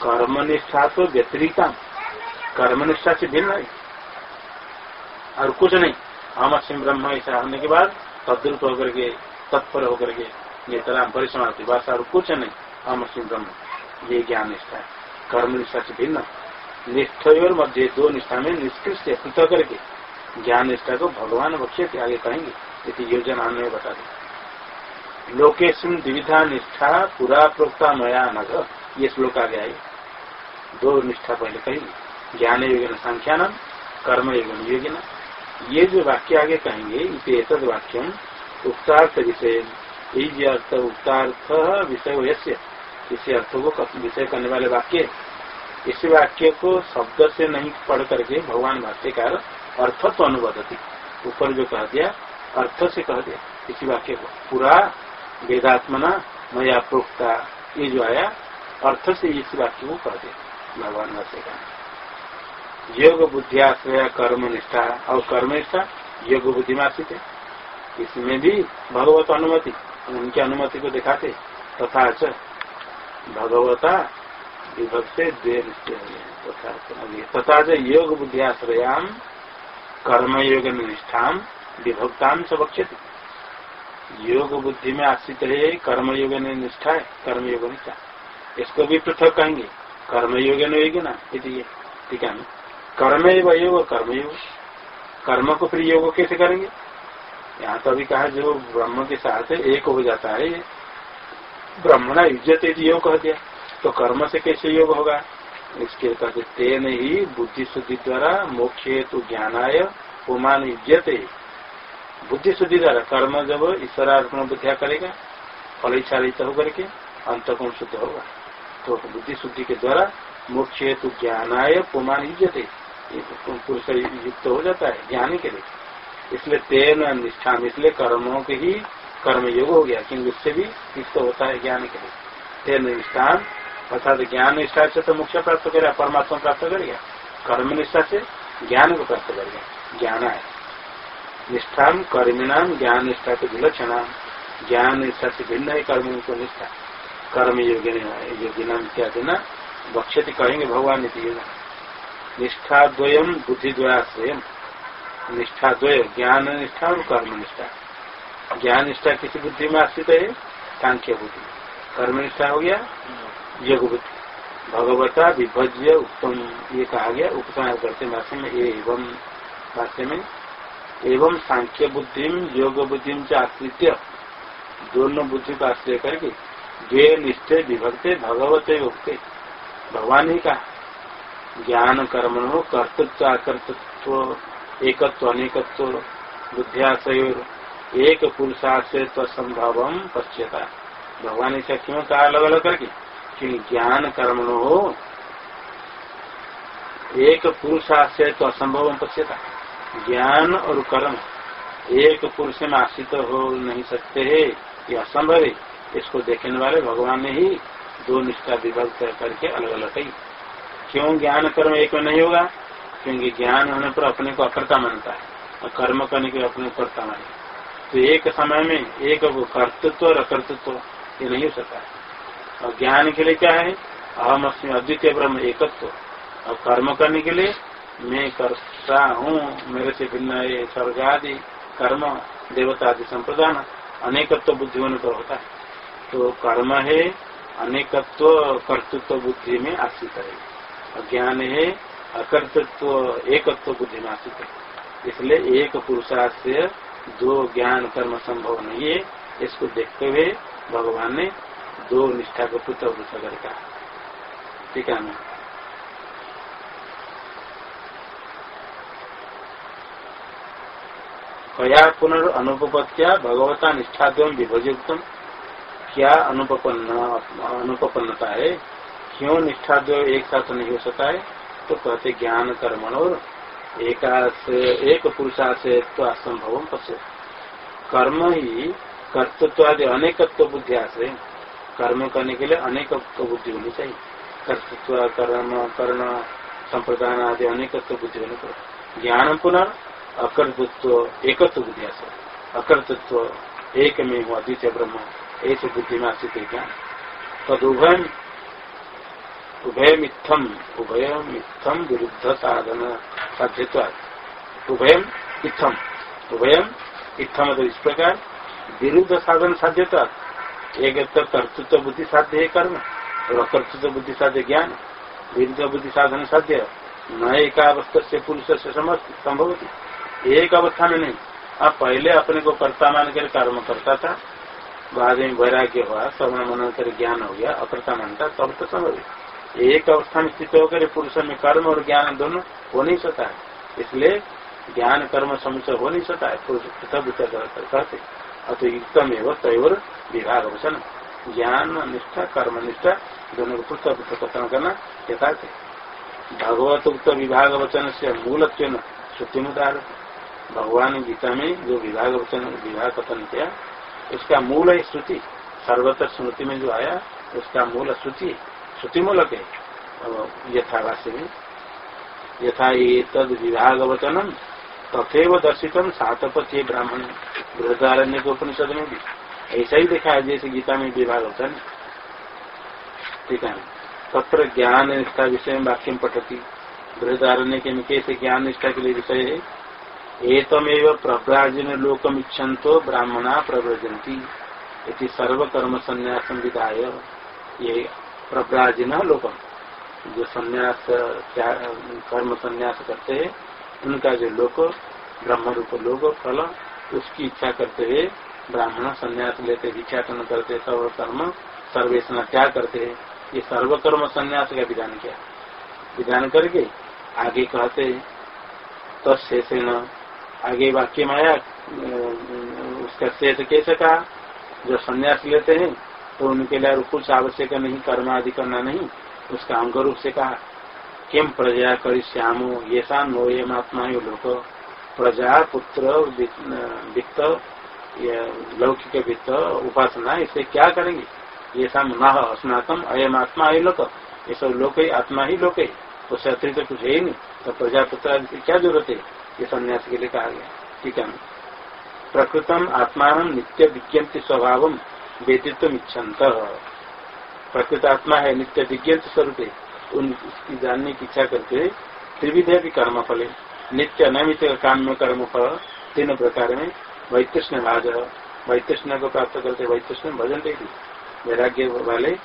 कर्म निष्ठा तो व्यतिरिक्ता कर्म निष्ठा से भिन्न है। और कुछ नहीं। हम असीम ब्रह्म ऐसा होने के बाद तद्रुप होकर के तत्पर होकर के नेतराम परिसमाप्ति बस और कुछ नहीं असीम ब्रह्म ये ज्ञान निष्ठा है। कर्म निष्ठा से भिन्न निष्ठ और मध्य दो निष्ठा में निष्कृष्ट पृथक करके। ज्ञान निष्ठा को भगवान बख्शे आगे कहेंगे। यदि योजना हमने बता दी। लोकेशन द्विविधा निष्ठा पूरा प्रोक्ता मया नग ये श्लोक आ गया है दो निष्ठा पहले कहेंगे। ज्ञान योगिन संख्या नाम कर्म योगिन योगिना। ये जो वाक्य आगे कहेंगे इसे एतद वाक्यम उक्तार्थ विषय यही अर्थ उक्तार्थ विषय वैश्य इसी अर्थ को, विषय करने वाले वाक्य। इस वाक्य को शब्द से नहीं पढ़ करके भगवान भाष्यकार अर्थ तो अनुवादती। ऊपर जो कह दिया, अर्थ से कह दिया, इसी वाक्य को। पूरा वेदात्मना मया प्रोक्ता, ये जो आया, अर्थ से इस वाक्य को कह दे भगवान कहा योग बुद्धि आश्रय कर्म निष्ठा और कर्म निष्ठा योग बुद्धि में आश्रित है। इसमें भी भगवत अनुमति, उनकी अनुमति को दिखाते, तथा च भगवता विभक्त तथा च योग बुद्धि आश्रया कर्म योग निष्ठा विभक्ता च योग बुद्धि में आश्रित है कर्मयोग निष्ठा है कर्मयोग निष्ठा इसको भी पृथक कहेंगे कर्मयोग ना ये, ठीक है कर्म योग, कर्मयोग। कर्म को फिर योग कैसे करेंगे? यहाँ तो अभी कहा जो ब्रह्म के साथ एक हो जाता है, ब्रह्मणा इज़्ज़त योग कह दिया। तो कर्म से कैसे योग होगा? इसके कहते तेन ही बुद्धि शुद्धि द्वारा मोक्ष हेतु ज्ञानाय पुमान इज़्ज़त। बुद्धि शुद्धि द्वारा कर्म जब ईश्वरार्पण बुद्धिया करेगा फल इच्छा रहित होकर के अंत को शुद्ध होगा। तो बुद्धि शुद्धि के द्वारा मोक्ष हेतु ज्ञानाय पुमान इज़्ज़त। पुरुष युक्त हो जाता है ज्ञानी के लिए। इसलिए तेन निष्ठा इसलिए कर्मों के ही कर्म योग हो गया क्योंकि उससे भी युक्त होता है ज्ञान के लिए। तेन निष्ठान, अर्थात ज्ञान निष्ठा से तो मुख्य प्राप्त करेगा परमात्मा प्राप्त करेगा कर्म निष्ठा से ज्ञान को प्राप्त करेगा ज्ञान है। निष्ठा कर्मिणाम, ज्ञान निष्ठा के विलक्षण ज्ञान निष्ठा से भिन्न है कर्म को निष्ठा। कर्म योगी योगी नाम क्या न? बक्षति कहेंगे, भगवान निष्ठा द्वयम, बुद्धि द्वयाश्रय निष्ठा, द्वय, ज्ञान, निष्ठा और कर्म निष्ठा। ज्ञान, निष्ठा किसी बुद्धि में आश्रित है? सांख्य बुद्धि। कर्म निष्ठा हो गया योग बुद्धि। भगवता विभज्य उत्तम, ये कहा गया, उपसंहार करते भाष्य में, एवं। भाष्य में, एवं सांख्य बुद्धि, योग बुद्धि से आश्रित दोनों बुद्धि को आश्रय करके, द्वे निष्ठे विभक्ते, भगवते उगते भगवान ही का ज्ञान कर्म हो कर्तृत्व आकर्तृत्व एकत्व, अनेकत्व बुद्धियाशयोर एक पुरुषाश्रय संभव पश्यता। भगवान ऐसा क्यों कहा अलग अलग करके? कि ज्ञान कर्म हो। एक पुरुषाश्रय तो असंभव पश्यता। ज्ञान और कर्म। एक पुरुष में आश्रित हो नहीं सकते है, ये असंभव है। इसको देखने वाले भगवान ने ही दो निष्ठा विभक्त करके अलग अलग कही। क्यों ज्ञान कर्म एक में नहीं होगा? क्योंकि ज्ञान होने पर अपने को अकर्ता मानता है और कर्म करने के अपने को कर्ता माने तो एक समय में एक कर्तृत्व और अकर्तृत्व, ये नहीं हो सकता है। और ज्ञान के लिए क्या है? अहम अस्मी अद्वितीय ब्रह्म एकत्व। और कर्म करने के लिए मैं करता हूँ, मेरे से भिन्न ये स्वर्ग आदि कर्म देवता आदि संप्रदान, अनेकत्व बुद्धि होने पर होता है। तो कर्म है अनेकत्व, कर्तृत्व बुद्धि में आश्रित है। ज्ञान है अकर्तृत्व, एकत्व बुद्धि में आश्रित है। इसलिए एक पुरुषाश्रय दो ज्ञान, कर्म, संभव नहीं है। इसको देखते हुए भगवान ने दो निष्ठा को पृथक पृथक कहा। ठीक है मैं कया पुनर्नुपत्या भगवता निष्ठाद्वम विभजुक्तम क्या अनुपन्न अनुपन्नता है? क्यों निष्ठा जो एक साथ नहीं हो सकता है? तो कहते ज्ञान कर्मण और एकाश एक पुरुषा से तो असंभव पश्य कर्म ही कर्तृत्व आदि अनेकत्व बुद्धि आश्रय कर्म करने के लिए अनेकत्व बुद्धि होनी चाहिए। कर्तृत्व, कर्म, कर्ण संप्रदान आदि अनेकत्व बुद्धि होने पर ज्ञान पुनः अकर्तृत्व एकत्व बुद्धि आश्रय अकर्तृत्व एक में हुआ द्वितीय ब्रह्म, ऐसे बुद्धि में आश्रित क्या तदुभय उभय मिथम उभय मिथम विरुद्ध साधन साध्यत्व उभयम इथम उभयम इथम तो इस प्रकार विरुद्ध साधन साध्यता एक तो कर्तृत्व बुद्धि साध्य है कर्म, और अकर्तृत्व बुद्धि साध्य ज्ञान विरुद्ध बुद्धि साधन साध्य न एक अवस्था से पुरुष से संभव एक अवस्था में नहीं। आप पहले अपने को कर्ता मान कर कर्म करता था, बाद में वैराग्य हुआ, श्रवण मन कर ज्ञान हो गया अप्रता मानता, तब तो संभव एक अवस्था में स्थित होकर पुरुष में कर्म और ज्ञान दोनों हो नहीं सकता है। इसलिए ज्ञान, कर्म समुचय हो नहीं सकता है। पुरुष पृथक कहते अतो युक्तम एवं तयोर विभाग वचन ज्ञान, निष्ठा, कर्म, निष्ठा दोनों को पृथक कथन करना यथार्थ भगवत उक्त विभाग वचन से मूल श्रुति मुदार भगवान गीता में जो विभाग वचन विभाग कथन किया, उसका मूल है श्रुति, सर्वत्र स्मृति में जो आया, उसका मूल श्रुति श्रुति मूलक है यथावासी में यथा ये तद विभाग वचनम तथेव दर्शितम सातपति ब्राह्मण बृहदारण्य के उपनिषद में भी ऐसा ही देखा है जैसे गीता में विभाग वचन ठीक है। तत्र ज्ञान निष्ठा विषय में वाक्य पठती। बृहदारण्य के कैसे ज्ञान निष्ठा के लिए विषय है। एतमेव प्रव्राजन लोकम इच्छन्तो ब्राह्मणा प्रव्रजंती सर्वकर्म संन्यासम विदाय ये प्रव्राजन लोकम जो संन्यास कर्म संन्यास करते हैं, उनका जो लोक ब्रह्म रूप लोक, फल, उसकी इच्छा करते हुए ब्राह्मण संन्यास लेते भिक्षाटन करते सर्व कर्म त्याग करते हैं। ये सर्वकर्म संन्यास का विधान किया? विधान करके आगे कहते तत्शेषण आगे वाक्य में आया उसका शेष कैसे कहा? जो संन्यास लेते हैं तो उनके लिए कुछ आवश्यक नहीं कर्म आदि करना नहीं, उसका अंग रूप से कहा, किम प्रजा कर श्यामो, ये सा नो ये महात्मा यो लोग प्रजा, पुत्र, वित्त लौकिक वित्त, उपासना, इसे क्या करेंगे? ये सब न स्नातम अयम आत्मा अय लोक, ये सब ही आत्मा ही लोक है, उससे अतिरिक्त कुछ है ही नहीं तो प्रजा प्रजापुत्र की क्या ज़रूरत है? ये संन्यास के लिए कहा गया। ठीक है। प्रकृतम आत्मान नित्य विज्ञप्ति स्वभाव वेदित्व इच्छन्त प्रकृत आत्मा है नित्य विज्ञप्ति स्वरूप। उन, उसकी जानने की इच्छा करते त्रिविधे भी कर्म फले। नित्य अनित काम में कर्म फल। तीन प्रकार में वैतृष्ण भाज वैतृष्ण को प्राप्त करते वैतृष्ण भजन देगी वैराग्य वाले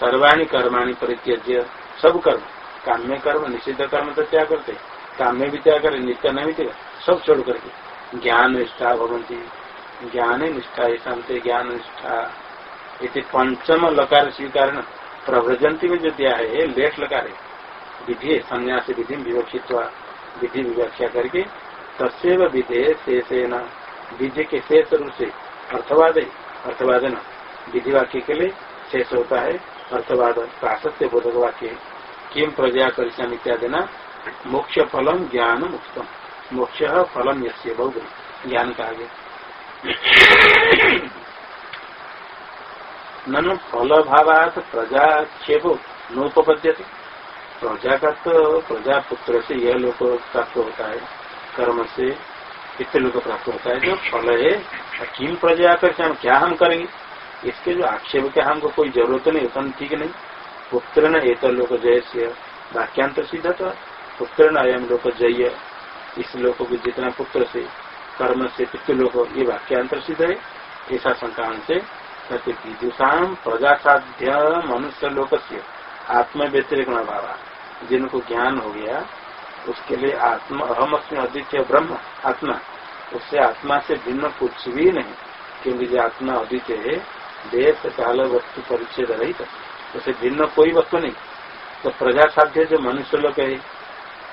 सर्वाणी कर्माणी परित्यज्य। सब कर्म। काम में कर्म, निषिद्ध कर्म तो त्याग करते। काम में भी त्याग करे, नित्य त्याग सब छोड़ करके। ज्ञान निष्ठा भवंती। ज्ञान निष्ठा शांत ज्ञान निष्ठा इति पंचम लकार स्वीकार प्रव्रजंती में जो दिया है लेट लकार है। विधि, संन्यास विधि विवक्षित विधि विवक्षा करके तस्व विधे शेषेन विधि के शेष रूप से अर्थवाद अर्थवाद न विधि वाक्य के लिए शेष होता है, अर्थवाद प्राशस्य बोधक वाक्य किम प्रजा करिष्याम इत्यादि न, मोक्ष फलम ज्ञान मुक्तम मोक्ष फलम यश्य बहुत ज्ञान का आगे ननु फल भावात प्रजाक्षेप नोपद्य प्रजा का तो प्रजा पुत्र से यह लोग प्राप्त होता है कर्म से पितृ लोग प्राप्त होता है जो फल है किम प्रजा कर हम क्या हम करेंगे इसके जो आक्षेप के हमको कोई ज़रूरत नहीं, उतना ठीक नहीं। पुत्र न एक लोक जय से वाक्यांतर सिद्ध था। पुत्र न अयम लोग जय, इस लोक को जितना पुत्र से कर्म से पितृलोक ये वाक्यांतर सिद्ध है। ऐसा संक्रांत से विदुषाम प्रजा साध्य मनुष्य लोक से आत्म व्यतिरिक जिनको ज्ञान हो गया, उसके लिए आत्मा अहम अस्म अद्वितीय ब्रह्म, आत्मा। उससे आत्मा से भिन्न कुछ भी नहीं। क्योंकि जो आत्मा अद्वितीय है, देश, काल, वस्तु, परिच्छेद रहित। उसे भिन्न कोई वस्तु नहीं। तो प्रजा साध्य जो मनुष्य लोग है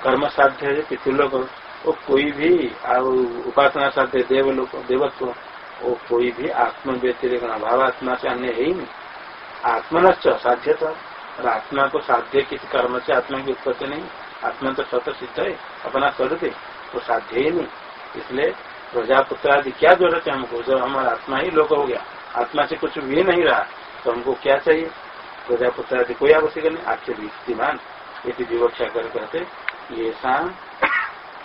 कर्म साध्य है पितृलोक वो कोई भी उपासना साध्य देवलोक देवत्व, वो कोई भी आत्म व्यतिरिक अभाव आत्मा से अन्य है ही नहीं। आत्मनश्च साध्य था। और आत्मा को साध्य किसी कर्म से आत्मा की उत्पत्ति नहीं। आत्मा तो स्वतः सिद्ध है, अपना स्वरूप है, वो साध्य ही नहीं। इसलिए प्रजापुत्र आदि क्या ज़रूरत है हमको जब हमारा आत्मा ही लोक हो गया, आत्मा से कुछ भी नहीं रहा तो हमको क्या चाहिए? प्रजापुत्र आदि कोई आवश्यक नहीं। आक्षेप युक्तिमान यदि विवक्षा कर ये शाम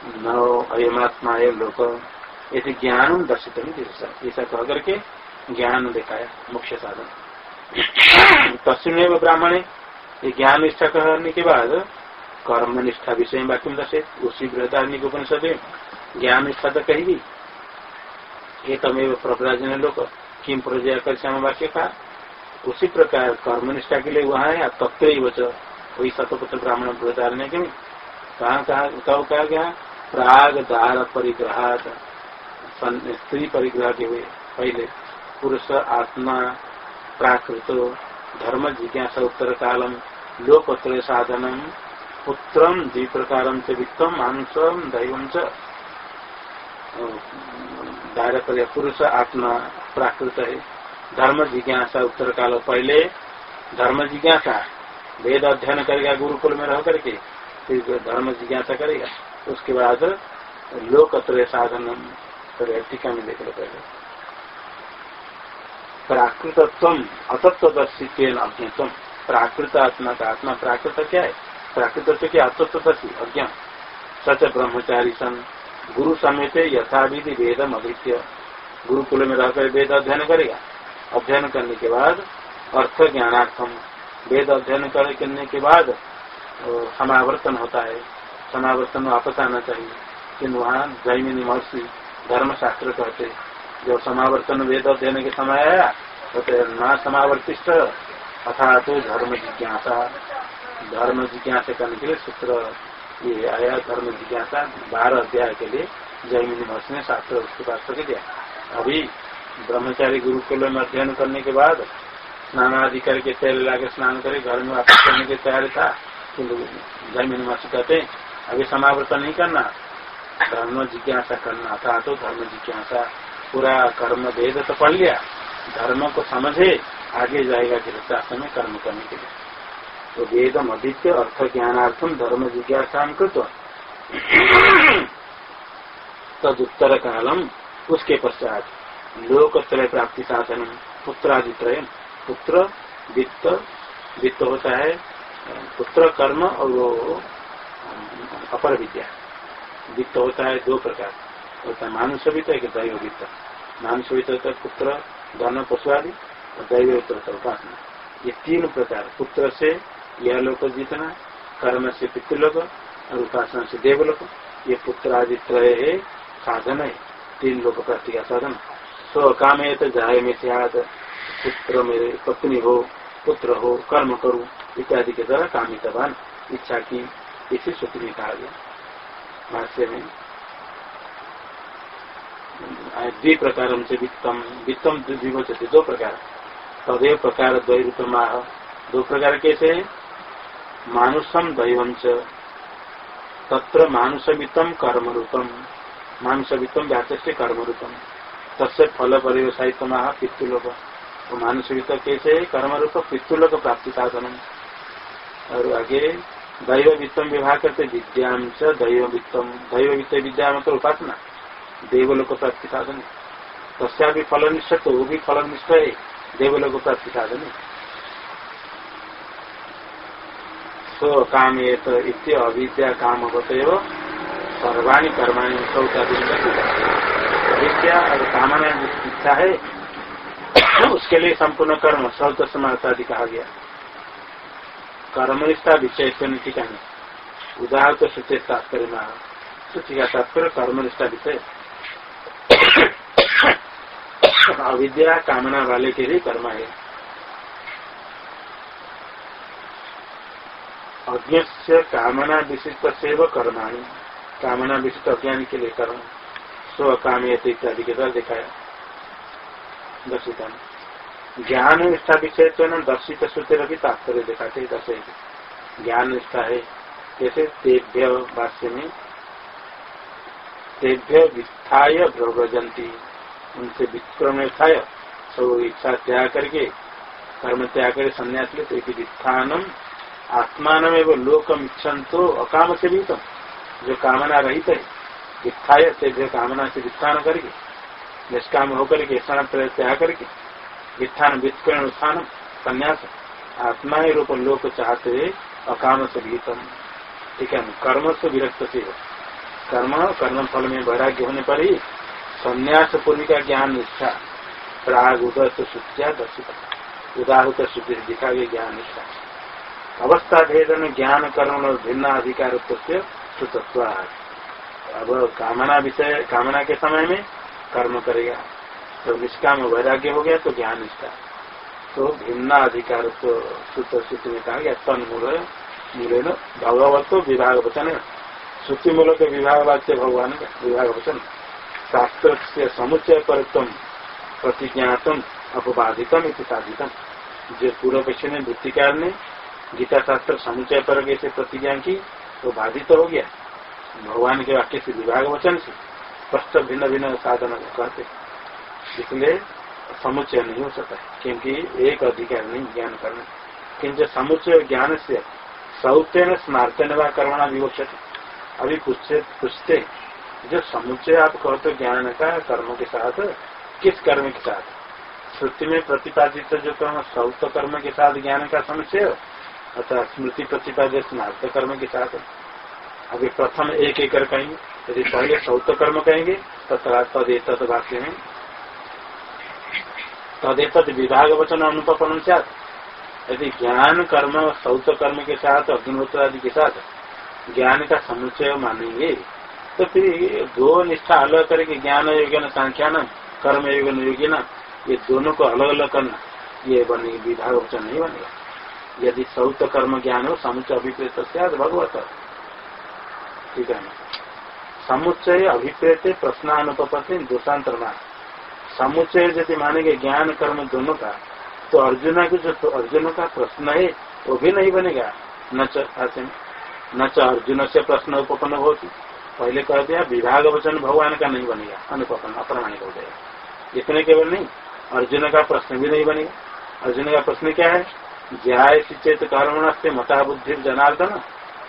न अयमात्मा है, लोक ऐसे ज्ञान दर्शित नहीं ऐसा कह करके ज्ञान दिखाया मुख्य साधन। तस्वीर ब्राह्मण, ये ज्ञान निष्ठा करने के बाद कर्म निष्ठा विषय वाक्य में दर्शे। उसी बृहदारण्य उपनिषद ज्ञान निष्ठा तो कहेगी ये तमेव प्रब्राजन लोग किम प्रजा कर श्याम वाक्य का उसी प्रकार कर्मनिष्ठा के लिए वहाँ है तत्व वही सतपत्र ब्राह्मण बृहदारण्य के कहा कहा, कब, कहा गया प्राग, दार, परिग्रह स्त्री परिग्रह के हुए, पहले पुरुष, आत्मा, प्राकृत, धर्म, जिज्ञासा, उत्तर कालम लोकोत्तर साधनम, पुत्रम द्विप्रकार से वित्तम, मांसम दायरा पुरुष, आत्मा, प्राकृत है। धर्म, जिज्ञासा, उत्तर काल, पहले धर्म, जिज्ञासा, वेद अध्ययन करेगा गुरुकुल में रह करके। फिर धर्म जिज्ञासा करेगा उसके बाद लोकत्र साधन टीका में देख लो पहले प्राकृतत्व अतत्वदर्शी अज्ञातम। प्राकृत आत्मा का आत्मा, प्राकृत क्या है? प्राकृत क्या अतत्वदर्शी अज्ञान। सच ब्रह्मचारी सन, गुरु समेत यथाविधि वेदम अभित्य गुरुकुल में रहकर वेद अध्ययन करेगा। अध्ययन करने के बाद अर्थ ज्ञानार्थम वेद अध्ययन करने के बाद समावर्तन होता है। समावर्तन वापस आना चाहिए। किन्तु वहाँ जैमिनी महर्षि धर्म शास्त्र कहते जो समावर्तन वेद देने के समय आया कहते न समावर्तिष्ट अथा तो धर्म जिज्ञासा। धर्म जिज्ञासा करने के लिए सूत्र ये आया, धर्म जिज्ञासा, बारह अध्याय के लिए जैमिनी महर्षि ने शास्त्र उसके पास करके दिया। अभी ब्रह्मचारी गुरुकुल में अध्ययन करने के बाद स्नान आदि करके तेल लाके स्नान करे, घर में वापस करने की तैयारी था। महर्षि कहते अभी समावर्तन नहीं करना धर्म जिज्ञासा करना था तो धर्म जिज्ञासा, पूरा कर्म भेद तो पढ़ लिया, धर्म को समझे, आगे जाएगा गृहस्थाश्रम में कर्म करने के लिए। तो वेदम अदित्य अर्थ ज्ञानार्थम धर्म जिज्ञासा कृत तदुत्तर कालम, उसके पश्चात लोकत्रय प्राप्ति साधन पुत्रादित्रय, पुत्र, वित्त वित्त होता है पुत्र, कर्म और वो, अपर विद्या। वित्त होता है दो प्रकार। होता है मानुष वित्त एक दैव वित्त। मानुष वित्त होता है पुत्र, धन, पशु आदि, और दैव उत्तर उपासना। ये तीन प्रकार, पुत्र से यह लोक जीतना, कर्म से पितृलोक और उपासना से देवलोक। ये पुत्र आदि त्रय साधन है। तीन लोक प्राप्ति का साधन। स्व काम है तो जाए में पुत्र मेरे पत्नी हो, पुत्र हो, कर्म करूँ। इत्यादि के द्वारा कामितवान इच्छा की इसी सूत्र में कहा गया। भाष्य में द्वि प्रकार से वित्तम वित्तम विवचते दो प्रकार। तदेव प्रकार द्वैतमाह दो प्रकार कैसे? मानुषम दैवं तत्र मानुष वित्तम कर्म रूपम मानुष वित्तम व्याच से कर्म रूपम तस्य फल परिवसायित माह पितृलोक। तो मानुष वित्त कैसे? कर्म रूप पितृलोक प्राप्ति साधन और आगे, दैव वित्तम विभाग करते विद्याम च दैव वित्तम दैव वित्त विद्या मतलब उपासना। देवलोक प्राप्ति साधन तस्या भी फल तो वो भी फल निष्ठ है देवलोक प्राप्ति साधन तो काम ये तो इत्य अविद्या काम बतव सर्वाणी कर्माणी सौतादि अविद्या और कामना इच्छा है, उसके लिए संपूर्ण कर्म शौच समाचादि कहा गया। कर्मनिष्ठा विषय टीका नहीं उदाहरण तो सूचे तात्पर्य में सूची का तात्पर्य कर्मनिष्ठा विषय। अविद्या कामना वाले के लिए कर्म है। अज्ञ से कामना विशिष्ट सेव कर्माणी। कामना विशिष्ट अज्ञान के लिए कर्म। स्व काम इत्यादि के द्वारा दिखाया। दर्शिता ज्ञान निष्ठा विषय तो न दर्शित सूत्र भी तात्पर्य दिखाते दर्शे ज्ञान निष्ठा है। जैसे तेभ्य भाष्य में, तेभ्य विस्थाय भ्रवजंती उनसे विक्रम उठाय सब इच्छा त्याग करके, कर्म त्याग कर संन्यास ले तो वित्थानम आत्मान एवं लोकम इच्छन तो अकाम से भी तो जो कामना रहित है, वित्थाय तेभ्य कामना से वित्थान करके, निष्काम होकर के क्षण त्याग करके वित्थान वित्करण उत्थान, संन्यास आत्मा रूप लोक चाहते हुए अकाम से भीतम ठीक है, कर्म से विरक्त से कर्म कर्म फल में वैराग्य होने पर ही संन्यास पूर्वी का ज्ञान निष्ठा। प्राग उदत सुत्या दर्शित। उदाहत शुद्धि दिखा गया ज्ञान निष्ठा। अवस्था भेदन ज्ञान, कर्म और भिन्न अधिकार सुतत्व। अब कामना विषय, कामना के समय में कर्म करेगा। तो में वैराग्य हो गया तो ज्ञान निष्ठा तो भिन्न अधिकार तो सूत्र सूत्र में कहा गया तन मूल मूल भगवत विभाग वचन श्रुति के विभाग वाच्य भगवान का विभाग वचन शास्त्र से समुच्चय पर तुम प्रतिज्ञातम अपबाधितम साधितम। जो पूर्व पक्ष ने वृत्तिकार ने गीता शास्त्र समुचय पर कैसे प्रतिज्ञा की तो बाधित हो गया। भगवान के वाक्य से विभाग वचन से स्पष्ट भिन्न भिन्न साधन कहते इसलिए समुच्चय नहीं हो सकता, क्योंकि एक अधिकार नहीं ज्ञान करना। किंच समुच्चय ज्ञान से सौतेन स्मार्तन व कर्मणा विवक्षित। अभी पूछते पूछते, जो समुच्चय आप कहते ज्ञान का, कर्म के साथ, किस कर्म के साथ? श्रुति में प्रतिपादित जो कर्म, सौत कर्म के साथ ज्ञान का समुच्चय अर्थात स्मृति प्रतिपादित स्मार्त कर्म के साथ। अभी प्रथम एक एक कर कहेंगे। यदि पहले सौत कर्म कहेंगे तो तदेत वाक्य में तदेत विभाग वचन अनुपन यदि ज्ञान कर्म, सौत कर्म के साथ, अग्निहोत्र आदि के साथ ज्ञान का समुचय मानेंगे तो फिर दो निष्ठा अलग करके ज्ञान योग्य सांख्या न, कर्म योग्य योग्य न, ये दोनों को अलग अलग करना, ये बने विभाग वचन नहीं बनेगा। यदि सौत कर्म ज्ञान हो समुचय अभिप्रेत भगवत। ठीक है समुच्चय अभिप्रेत प्रश्न प्रश्नानुपति दोषांतरणा समुच्चय यदि मानेंगे ज्ञान, कर्म दोनों का तो अर्जुन के जो तो अर्जुन का प्रश्न है, वो भी नहीं बनेगा। न न च अर्जुन से प्रश्न उपपन्न होती। पहले कह दिया, विभाग वचन भगवान का नहीं बनेगा अनुपन्न अप्रमाणिक हो जाएगा। इतने केवल नहीं, अर्जुन का प्रश्न भी नहीं बनेगा। अर्जुन का प्रश्न क्या है? ज्याय चेत कर्मण से मता बुद्धि जनार्दन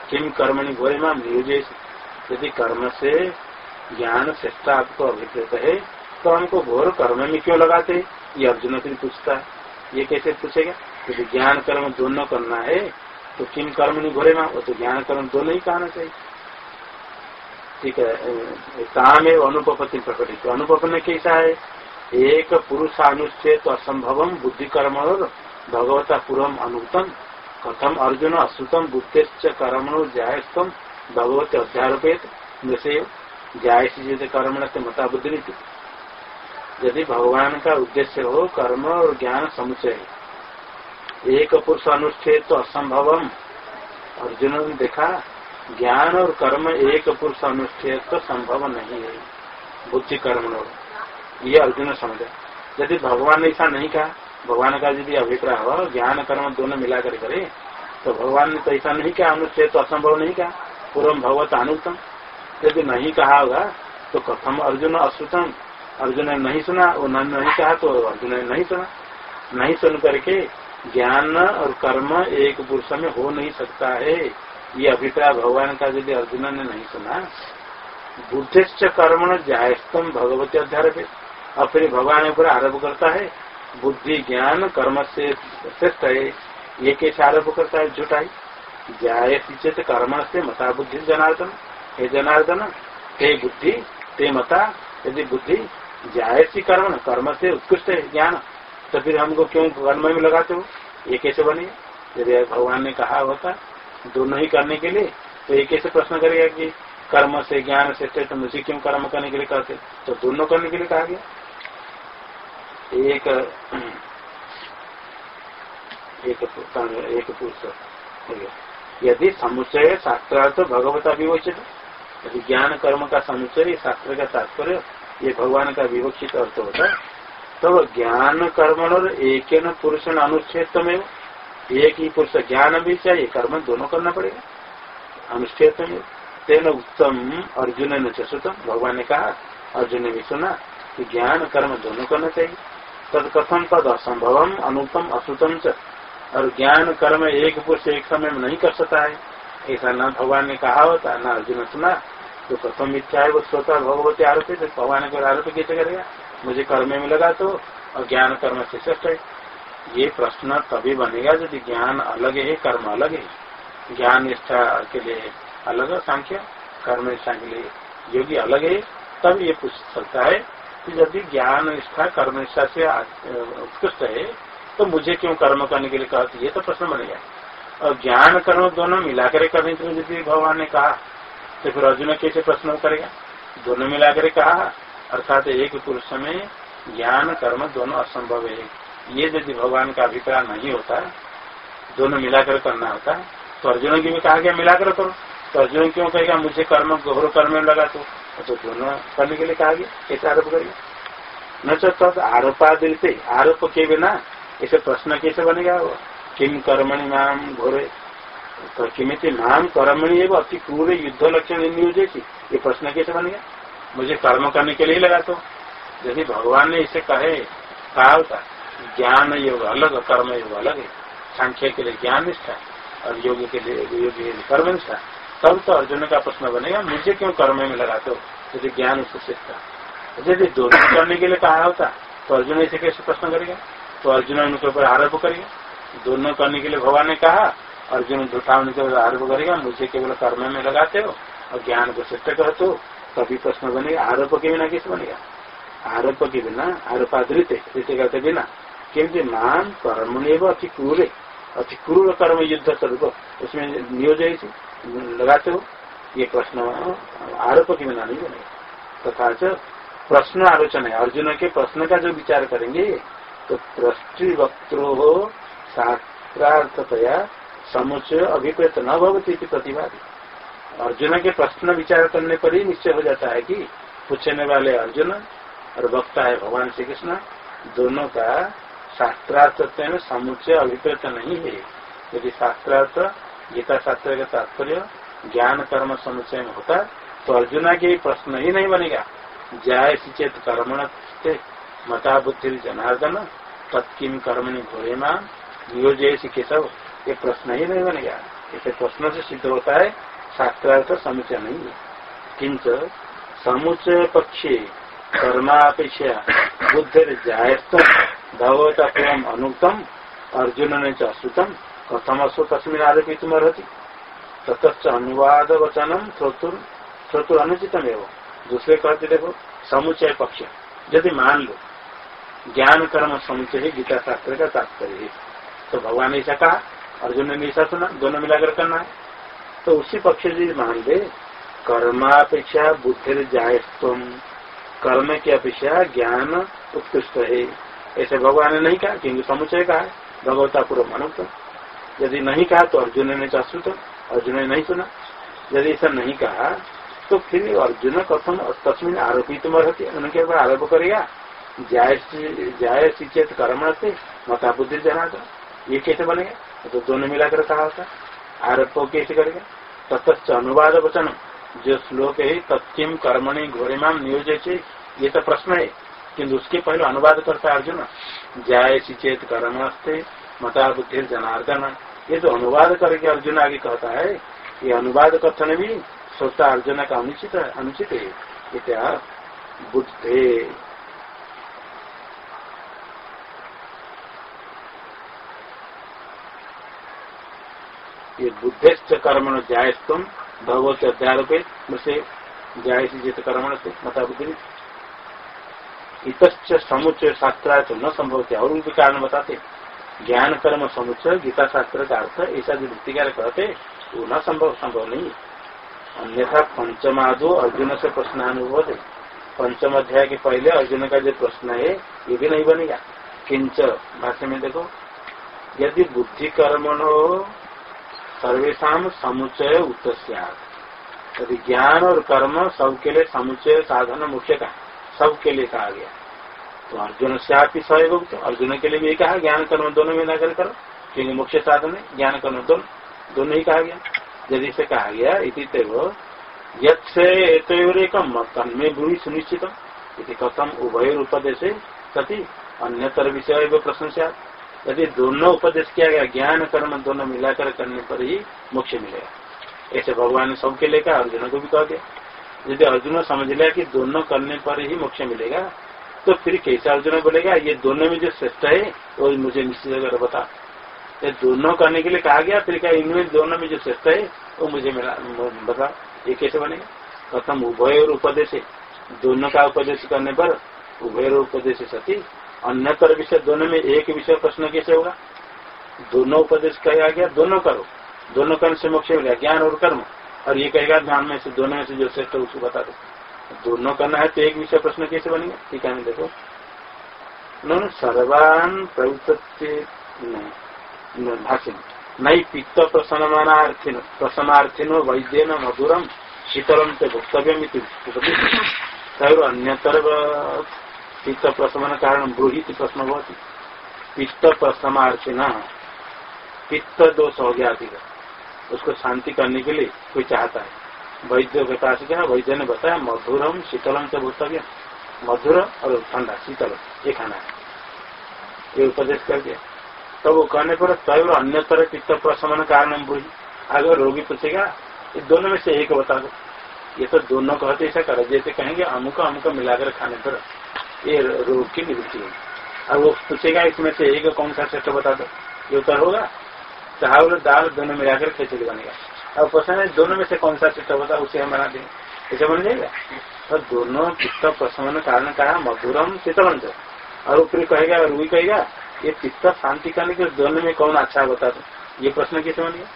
किम कर्मणि घोरे माम यदि कर्म से ज्ञान श्रेष्ठ आपको अभिप्रेत है तो हमको घोर कर्म में क्यों लगाते ये अर्जुन से पूछता है। ये कैसे पूछेगा? यदि ज्ञान कर्म दोनों करना है तो किम कर्म नहीं घोरे वो तो ज्ञान कर्म दोनों ही कहना चाहिए। ठीक है काम है अनुपति प्रकटित। तो अनुपन्न कैसा है? एक पुरुष अनुच्छेद असंभव बुद्धि कर्म और भगवता पूर्व अनुतम कथम अर्जुन अश्रुतम बुद्धेश्च कर्मणो जायस्तम भगवत अध्यारोपित जैसे जायसी कर्म से मता बुद्धि यदि भगवान का उद्देश्य हो कर्म और ज्ञान समुचय एक पुरुष अनुष्ठेय तो असंभवम। अर्जुन ने देखा, ज्ञान और कर्म एक पुरुष अनुष्ठेय तो संभव नहीं है। बुद्धि कर्म ये अर्जुन समझा। यदि भगवान ने ऐसा नहीं कहा, भगवान का यदि अभिप्राय हो, ज्ञान कर्म दोनों मिलाकर करे तो भगवान ने तो ऐसा नहीं कहा अनुच्छेद तो असंभव नहीं कहा। पूर्व भगवत अनुतम यदि नहीं कहा होगा तो कथम अर्जुन अश्रुतम। अर्जुन ने नहीं सुना, वो नहीं कहा तो अर्जुन ने नहीं सुना। नहीं सुन करके ज्ञान और कर्म एक पुरुष में हो नहीं सकता है। ये अभिप्राय भगवान का यदि अर्जुन ने नहीं सुना, बुद्धिश्च कर्म जायस्तम भगवती अध्यारोपित और फिर भगवान ऊपर आरोप करता है, बुद्धि ज्ञान कर्म से श्रेष्ठ है। ये कैसे आरोप करता है झूठाई? जाय चेत कर्म से मता बुद्धि जनार्दन। हे जनार्दन, हे बुद्धि, ते मता, यदि बुद्धि जायसी कर्म कर्म से उत्कृष्ट है ज्ञान तो फिर हमको क्यों कर्म में लगाते हो? ये कैसे बने? यदि भगवान ने कहा होता, दोनों ही करने के लिए तो ये कैसे प्रश्न करेगा कि कर्म से ज्ञान से तो मुझे क्यों कर्म करने के लिए कहते? तो दोनों करने के लिए कहा गया। एक एक एक पुरुष यदि समुचय शास्त्रार्थ भगवता विवचित यदि ज्ञान कर्म का समुचय शास्त्र का तात्पर्य ये भगवान का विवक्षित अर्थ होता है। तो ज्ञान कर्म और एक पुरुष अनुच्छेद में एक ही पुरुष ज्ञान भी चाहिए, कर्म दोनों करना पड़ेगा। अनुच्छेद में तेन उत्तम अर्जुन ने चुतम भगवान ने कहा, अर्जुन ने भी सुना कि ज्ञान कर्म दोनों करना चाहिए। तद कथम तद असंभवम अनुतम असुतम च। और ज्ञान कर्म एक पुरुष एक समय में नहीं कर सकता है। ऐसा न भगवान ने कहा होता, न अर्जुन सुना। तो प्रथम इच्छा है, वो स्वतः भगवती आरोप भगवान को आरोप कैसे करेगा मुझे कर्म में लगा तो और ज्ञान कर्म से श्रेष्ठ है। ये प्रश्न तभी बनेगा यदि ज्ञान अलग है, कर्म अलग है। ज्ञान निष्ठा के लिए अलग सांख्य, कर्म निष्ठा के लिए योगी अलग है, तब ये पूछ सकता है कि यदि ज्ञान निष्ठा, कर्म निष्ठा से उत्कृष्ट है तो मुझे क्यों कर्म करने के लिए कहा? ये तो प्रश्न बनेगा। और ज्ञान कर्म दोनों मिलाकर करने के लिए यदि भगवान ने कहा तो फिर अर्जुन कैसे प्रश्न करेगा दोनों मिलाकर कहा अर्थात एक पुरुष में ज्ञान कर्म दोनों असंभव है। ये यदि भगवान का अभिप्राय नहीं होता दोनों मिलाकर करना होता तो अर्जुन की भी कहा गया मिलाकर करो। तो अर्जुन क्यों कहेगा मुझे कर्म घोर कर्म में लगा तो, तो दोनों करने के लिए कहा गया कैसे आरोप करेगा? न तो आरोपादित आरोप के बिना ऐसे प्रश्न कैसे बनेगा किम कर्मणि नाम घोरे तो किमित नाम कर्मणि एवं अति क्रूर युद्ध लक्षण नियोजित ये प्रश्न कैसे बनेगा मुझे कर्म करने के लिए ही लगा तो। यदि भगवान ने इसे कहे, कहा होता ज्ञान योग अलग, कर्म योग अलग है, सांख्य के लिए ज्ञान निष्ठा और योग के लिए, योग के कर्म निष्ठा, तब तो अर्जुन का प्रश्न बनेगा, मुझे क्यों कर्म में लगाते हो यदि ज्ञान उसको सीखता यदि दोनों करने के लिए कहा होता तो अर्जुन इसे कैसे प्रश्न करेगा? तो अर्जुन उनके ऊपर आरोप करेगा। दोनों करने के लिए भगवान ने कहा अर्जुन उनके ऊपर आरोप करेगा, मुझे केवल कर्म में लगाते हो और ज्ञान को सिद्ध करते हो, तभी प्रश्न बनेगा, आरोप के बिना किस बनेगा? आरोप के बिना आरोपादृत इसे करते बिना। क्योंकि मान कर्म अति क्रूर अति क्रूर कर्म युद्ध स्वरूप, उसमें नियोजित लगाते हो, ये प्रश्न आरोप के बिना नहीं बनेगा। तथा तो प्रश्न आलोचना है। अर्जुन के प्रश्न का जो विचार करेंगे तो प्रष्टिवक्त्रो हो शास्त्रार्थतया समुचय अभिप्रेत न भवती प्रतिवादी। अर्जुन के प्रश्न विचार करने पर ही निश्चय हो जाता है कि पूछने वाले अर्जुन और वक्ता है भगवान श्री कृष्ण दोनों का शास्त्रार्थ में समुचय अभिप्रेत नहीं है। यदि शास्त्रार्थ गीता शास्त्र का तात्पर्य, ज्ञान, कर्म समुचय में होता तो अर्जुना के प्रश्न ही नहीं बनेगा। जाय चेत कर्मण मता बुद्धि जनार्दन तत्किन कर्मणि घोरे मान नियोजय केशव। ये प्रश्न ही नहीं बनेगा। इसे प्रश्न से सिद्ध होता है, शास्त्रार्थ समुचय नहीं है। किंच समुचय पक्षे कर्मापेक्षा बुद्धि जायस्त भगवता प्रेम अनुक्तम अर्जुन ने चुतम कथम असो तस्मिन आरोपित अर्ति ततच अनुवाद वचनम श्रोतुर श्रोतुर अनुचितम एवं दूसरे कहते देखो समुचय पक्ष। यदि मान लो, ज्ञान कर्म समुचय गीता शास्त्र का तात्पर्य तो भगवान ऐसा कहा अर्जुन ने ऐसा सुना दोनों मिलाकर करना है। तो उसी पक्ष से मान ले, कर्मापेक्षा बुद्धि जायस्तम, कर्म की अपेक्षा ज्ञान उत्कृष्ट है। ऐसे भगवान ने नहीं कहा क्योंकि समुचय कहा है। भगवता पूर्व मानव यदि नहीं कहा तो अर्जुन ने चाश्रुत अर्जुन ने नहीं सुना। यदि ऐसा नहीं कहा तो फिर अर्जुन कथम तस्मिन आरोपित रहती उनके ऊपर आरोप करेगा जाय शिक्षित कर्म से मता बुद्धि जना ये कैसे बनेगा? तो दोनों मिलाकर कहा होता आरोप कैसे करेगा? तत्च अनुवाद वचन जो श्लोक है तत्म कर्मणि घोरिमाम नियोजय ये तो प्रश्न है। किंतु उसके पहले अनुवाद करता अर्जुन जाय चेत कर्म मता बुद्धि जनार्दन। ये तो अनुवाद करके अर्जुन आगे कहता है। ये अनुवाद कथन भी सोचता अर्जुन का अनुचित अनुचित है। इत्या बुद्धे। ये बुद्धेश्च कर्मण तुम भगवत अध्यारोपे से जाय जित कर्मण से मता बुद्धि इत समुचय शास्त्र तो न संभव थे और उनके कारण बताते ज्ञान कर्म समुचय गीता शास्त्र का अर्थ, ऐसा जो वृत्तिकार कहते वो न संभव संभव नहीं अन्यथा पंचमादो अर्जुन से प्रश्न अनुभव है। पंचम अध्याय के पहले अर्जुन का जो प्रश्न है, ये भी नहीं बनेगा। किंच भाष्य में देखो। यदि बुद्धि कर्मणो सर्वेशा समुचय उत्तर यदि ज्ञान और कर्म सबके लिए समुचय साधन मुख्य का सबके लिए कहा गया। तो अर्जुन से आप ही सहयोग अर्जुन के लिए भी कहा, ज्ञान कर्म दोनों में नगर करो। क्योंकि मुख्य साधन है, ज्ञान कर्म दोनों दोनों ही कहा गया। यदि से कहा गया, इति यम तन्मे भूमि सुनिश्चित कथम उभय उपदेश सती। अन्यतर विषय प्रश्न से यदि दोनों उपदेश किया गया, ज्ञान, कर्म दोनों मिलाकर करने पर ही मोक्ष मिलेगा। ऐसे भगवान ने सबके लिए कहा, अर्जुन को भी कह दिया। यदि अर्जुन समझ लिया कि दोनों करने पर ही मोक्ष मिलेगा तो फिर कैसा अर्जुन बोलेगा, ये दोनों में जो श्रेष्ठ है, वो मुझे निश्चित अगर बता। ये दोनों करने के लिए कहा गया, फिर क्या इनमें दोनों में जो श्रेष्ठ है, वो मुझे मिला बता। ये कैसे बनेगा? प्रथम उभय और उपदेश दोनों का उपदेश करने पर उभय और उपदेश सती अन्यतर विषय, दोनों में एक विषय प्रश्न कैसे होगा? दोनों उपदेश कहा गया, दोनों करो। दोनों कर्म से मोक्ष मिलेगा ज्ञान और कर्म। और ये कहेगा ध्यान में से, दोनों में से जो श्रेष्ठ उसको बता दो। दोनों करना है तो एक विषय प्रश्न कैसे बनेगा? ठीक है, देखो। सर्वान प्रवृत्ति नई पित्त प्रसन्नार्थिन प्रसन्नार्थिनो वैद्यन मधुरम, शीतलम से भोक्तव्यम उपदेश। अन्यतर पित्त प्रशमन कारण ब्रूहित प्रश्न बहुत पित्त प्रशमार्थिना पित्त दोष हो गया अधिक। उसको शांति करने के लिए कोई चाहता है। वैद्य के पास गया वैद्य ने बताया, मधुरम शीतलम से भूतव्य मधुर और ठंडा, शीतल, ये खाना है। ये उपदेश कर दिया। तब वो कहने पर तय अन्य तरह पित्त प्रशमन कारण ब्रूही। अगर रोगी पूछेगा, ये दोनों में से एक बता दो। ये तो दोनों कहते ऐसा कर, जैसे कहेंगे अमुक अमुक मिलाकर खाने पर। ये रोग की निवृत्ति है। अब वो पूछेगा, इसमें से एक कौन सा श्रेष्ठ बता दो? ये उत्तर होगा? चावल दाल दोनों मिलाकर खिचड़ी बनेगा। अब प्रश्न है, दोनों में से कौन सा श्रेष्ठ बता? उसे हम बना देंगे। ऐसे बन जाएगा। तो दोनों पित्त प्रसमन कारण कहा, मधुरम शीतलम और ऊपरी कहेगा और कहेगा, ये पित्त शांति करने के दोनों में कौन अच्छा बता दो? ये प्रश्न कैसे बनेगा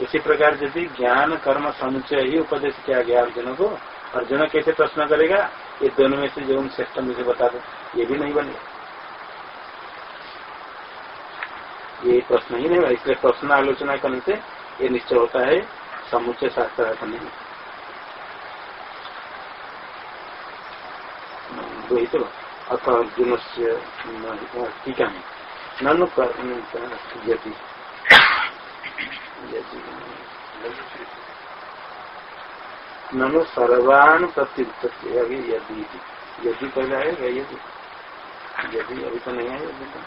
इसी प्रकार यदि ज्ञान, कर्म समुचय ही उपदेश किया गया अर्जुन को, अर्जुन कैसे प्रश्न करेगा? ये दोनों में से जो श्रेष्ठ मुझे बता दो, ये भी नहीं बनेगा ये प्रश्न ही नहीं इसलिए प्रश्न आलोचना करने से ये निश्चय होता है समुचय शास्त्र नहीं वही तो अथ अर्जुन से में ननु यदि ननु सर्वान प्रत्युत्पत्ति यदि यदि पहले आएगा यदि? यदि अभी तो नहीं यदि तो।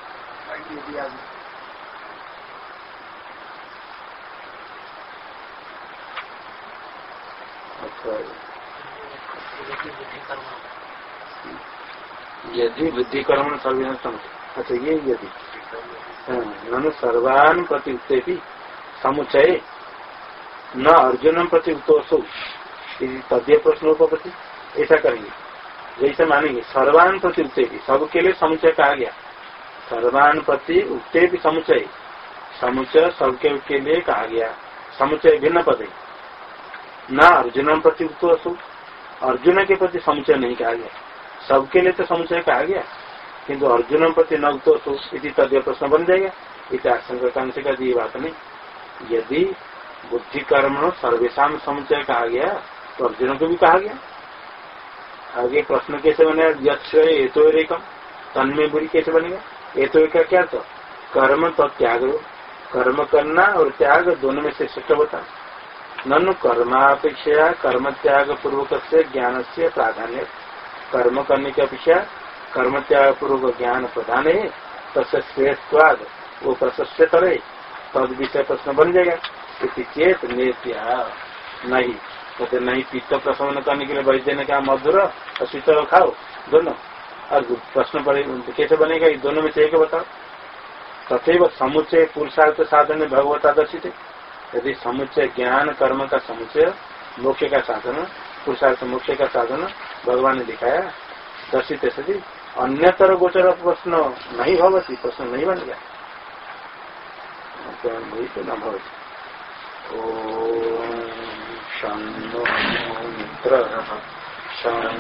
अच्छा। यदि बुद्धि कर्म सर्वे अच्छा ये यदि। ननु सर्वान प्रति भी। समुचय न अर्जुन प्रति तद्य प्रश्न उपपति ऐसा करेंगे। जैसे मानेंगे सर्वान प्रति उत्ते भी सबके लिए समुचय कहा गया। सर्वान प्रति उत्ते भी समुचय समुचय सबके के लिए कहा गया। समुचय भिन्न पद। है न अर्जुन प्रति उत्तोषो अर्जुन के प्रति समुचय नहीं कहा गया। सबके लिए तो समुचय कहा गया। किंतु अर्जुन प्रति न तो इति तद प्रश्न बन जाएगा। इतिहास से का ये बात नहीं यदि बुद्धि कर्म सर्वेशा समुचय कहा गया तो अर्जुन को भी कहा गया। आगे प्रश्न कैसे बनेगा? ये तो एकम तन्मय बुरी कैसे बनेगा? तो का क्या तो? कर्म तो त्याग कर्म करना और त्याग दोनों में से श्रेष्ठ होता। ननु कर्मापेक्षा कर्म त्याग पूर्वक से ज्ञान से प्राधान्य कर्म करने की अपेक्षा कर्म त्याग पूर्वक ज्ञान प्रधान है। तस्य श्रेष्ठवाद वो प्रशस्त करे तद विषय प्रश्न बन जाएगा। चेत नेत्या, नहीं। कहते नहीं पित्त प्रशमन करने के लिए वैद्य ने कहा, मधुर, और शीतल खाओ, दोनों। और प्रश्न पड़े कैसे बनेगा, ये दोनों में से एक बताओ। तथे समुचय पुरुषार्थ साधन में भगवता दर्शित यदि समुचय ज्ञान, कर्म का समुचय मोक्ष का साधन, पुरुषार्थ मोक्ष का साधन, भगवान ने दिखाया, दर्शित सदी अन्यतर गोचर प्रश्न नहीं भवती, प्रश्न नहीं बन गया। तो न भवती। मित्र शरण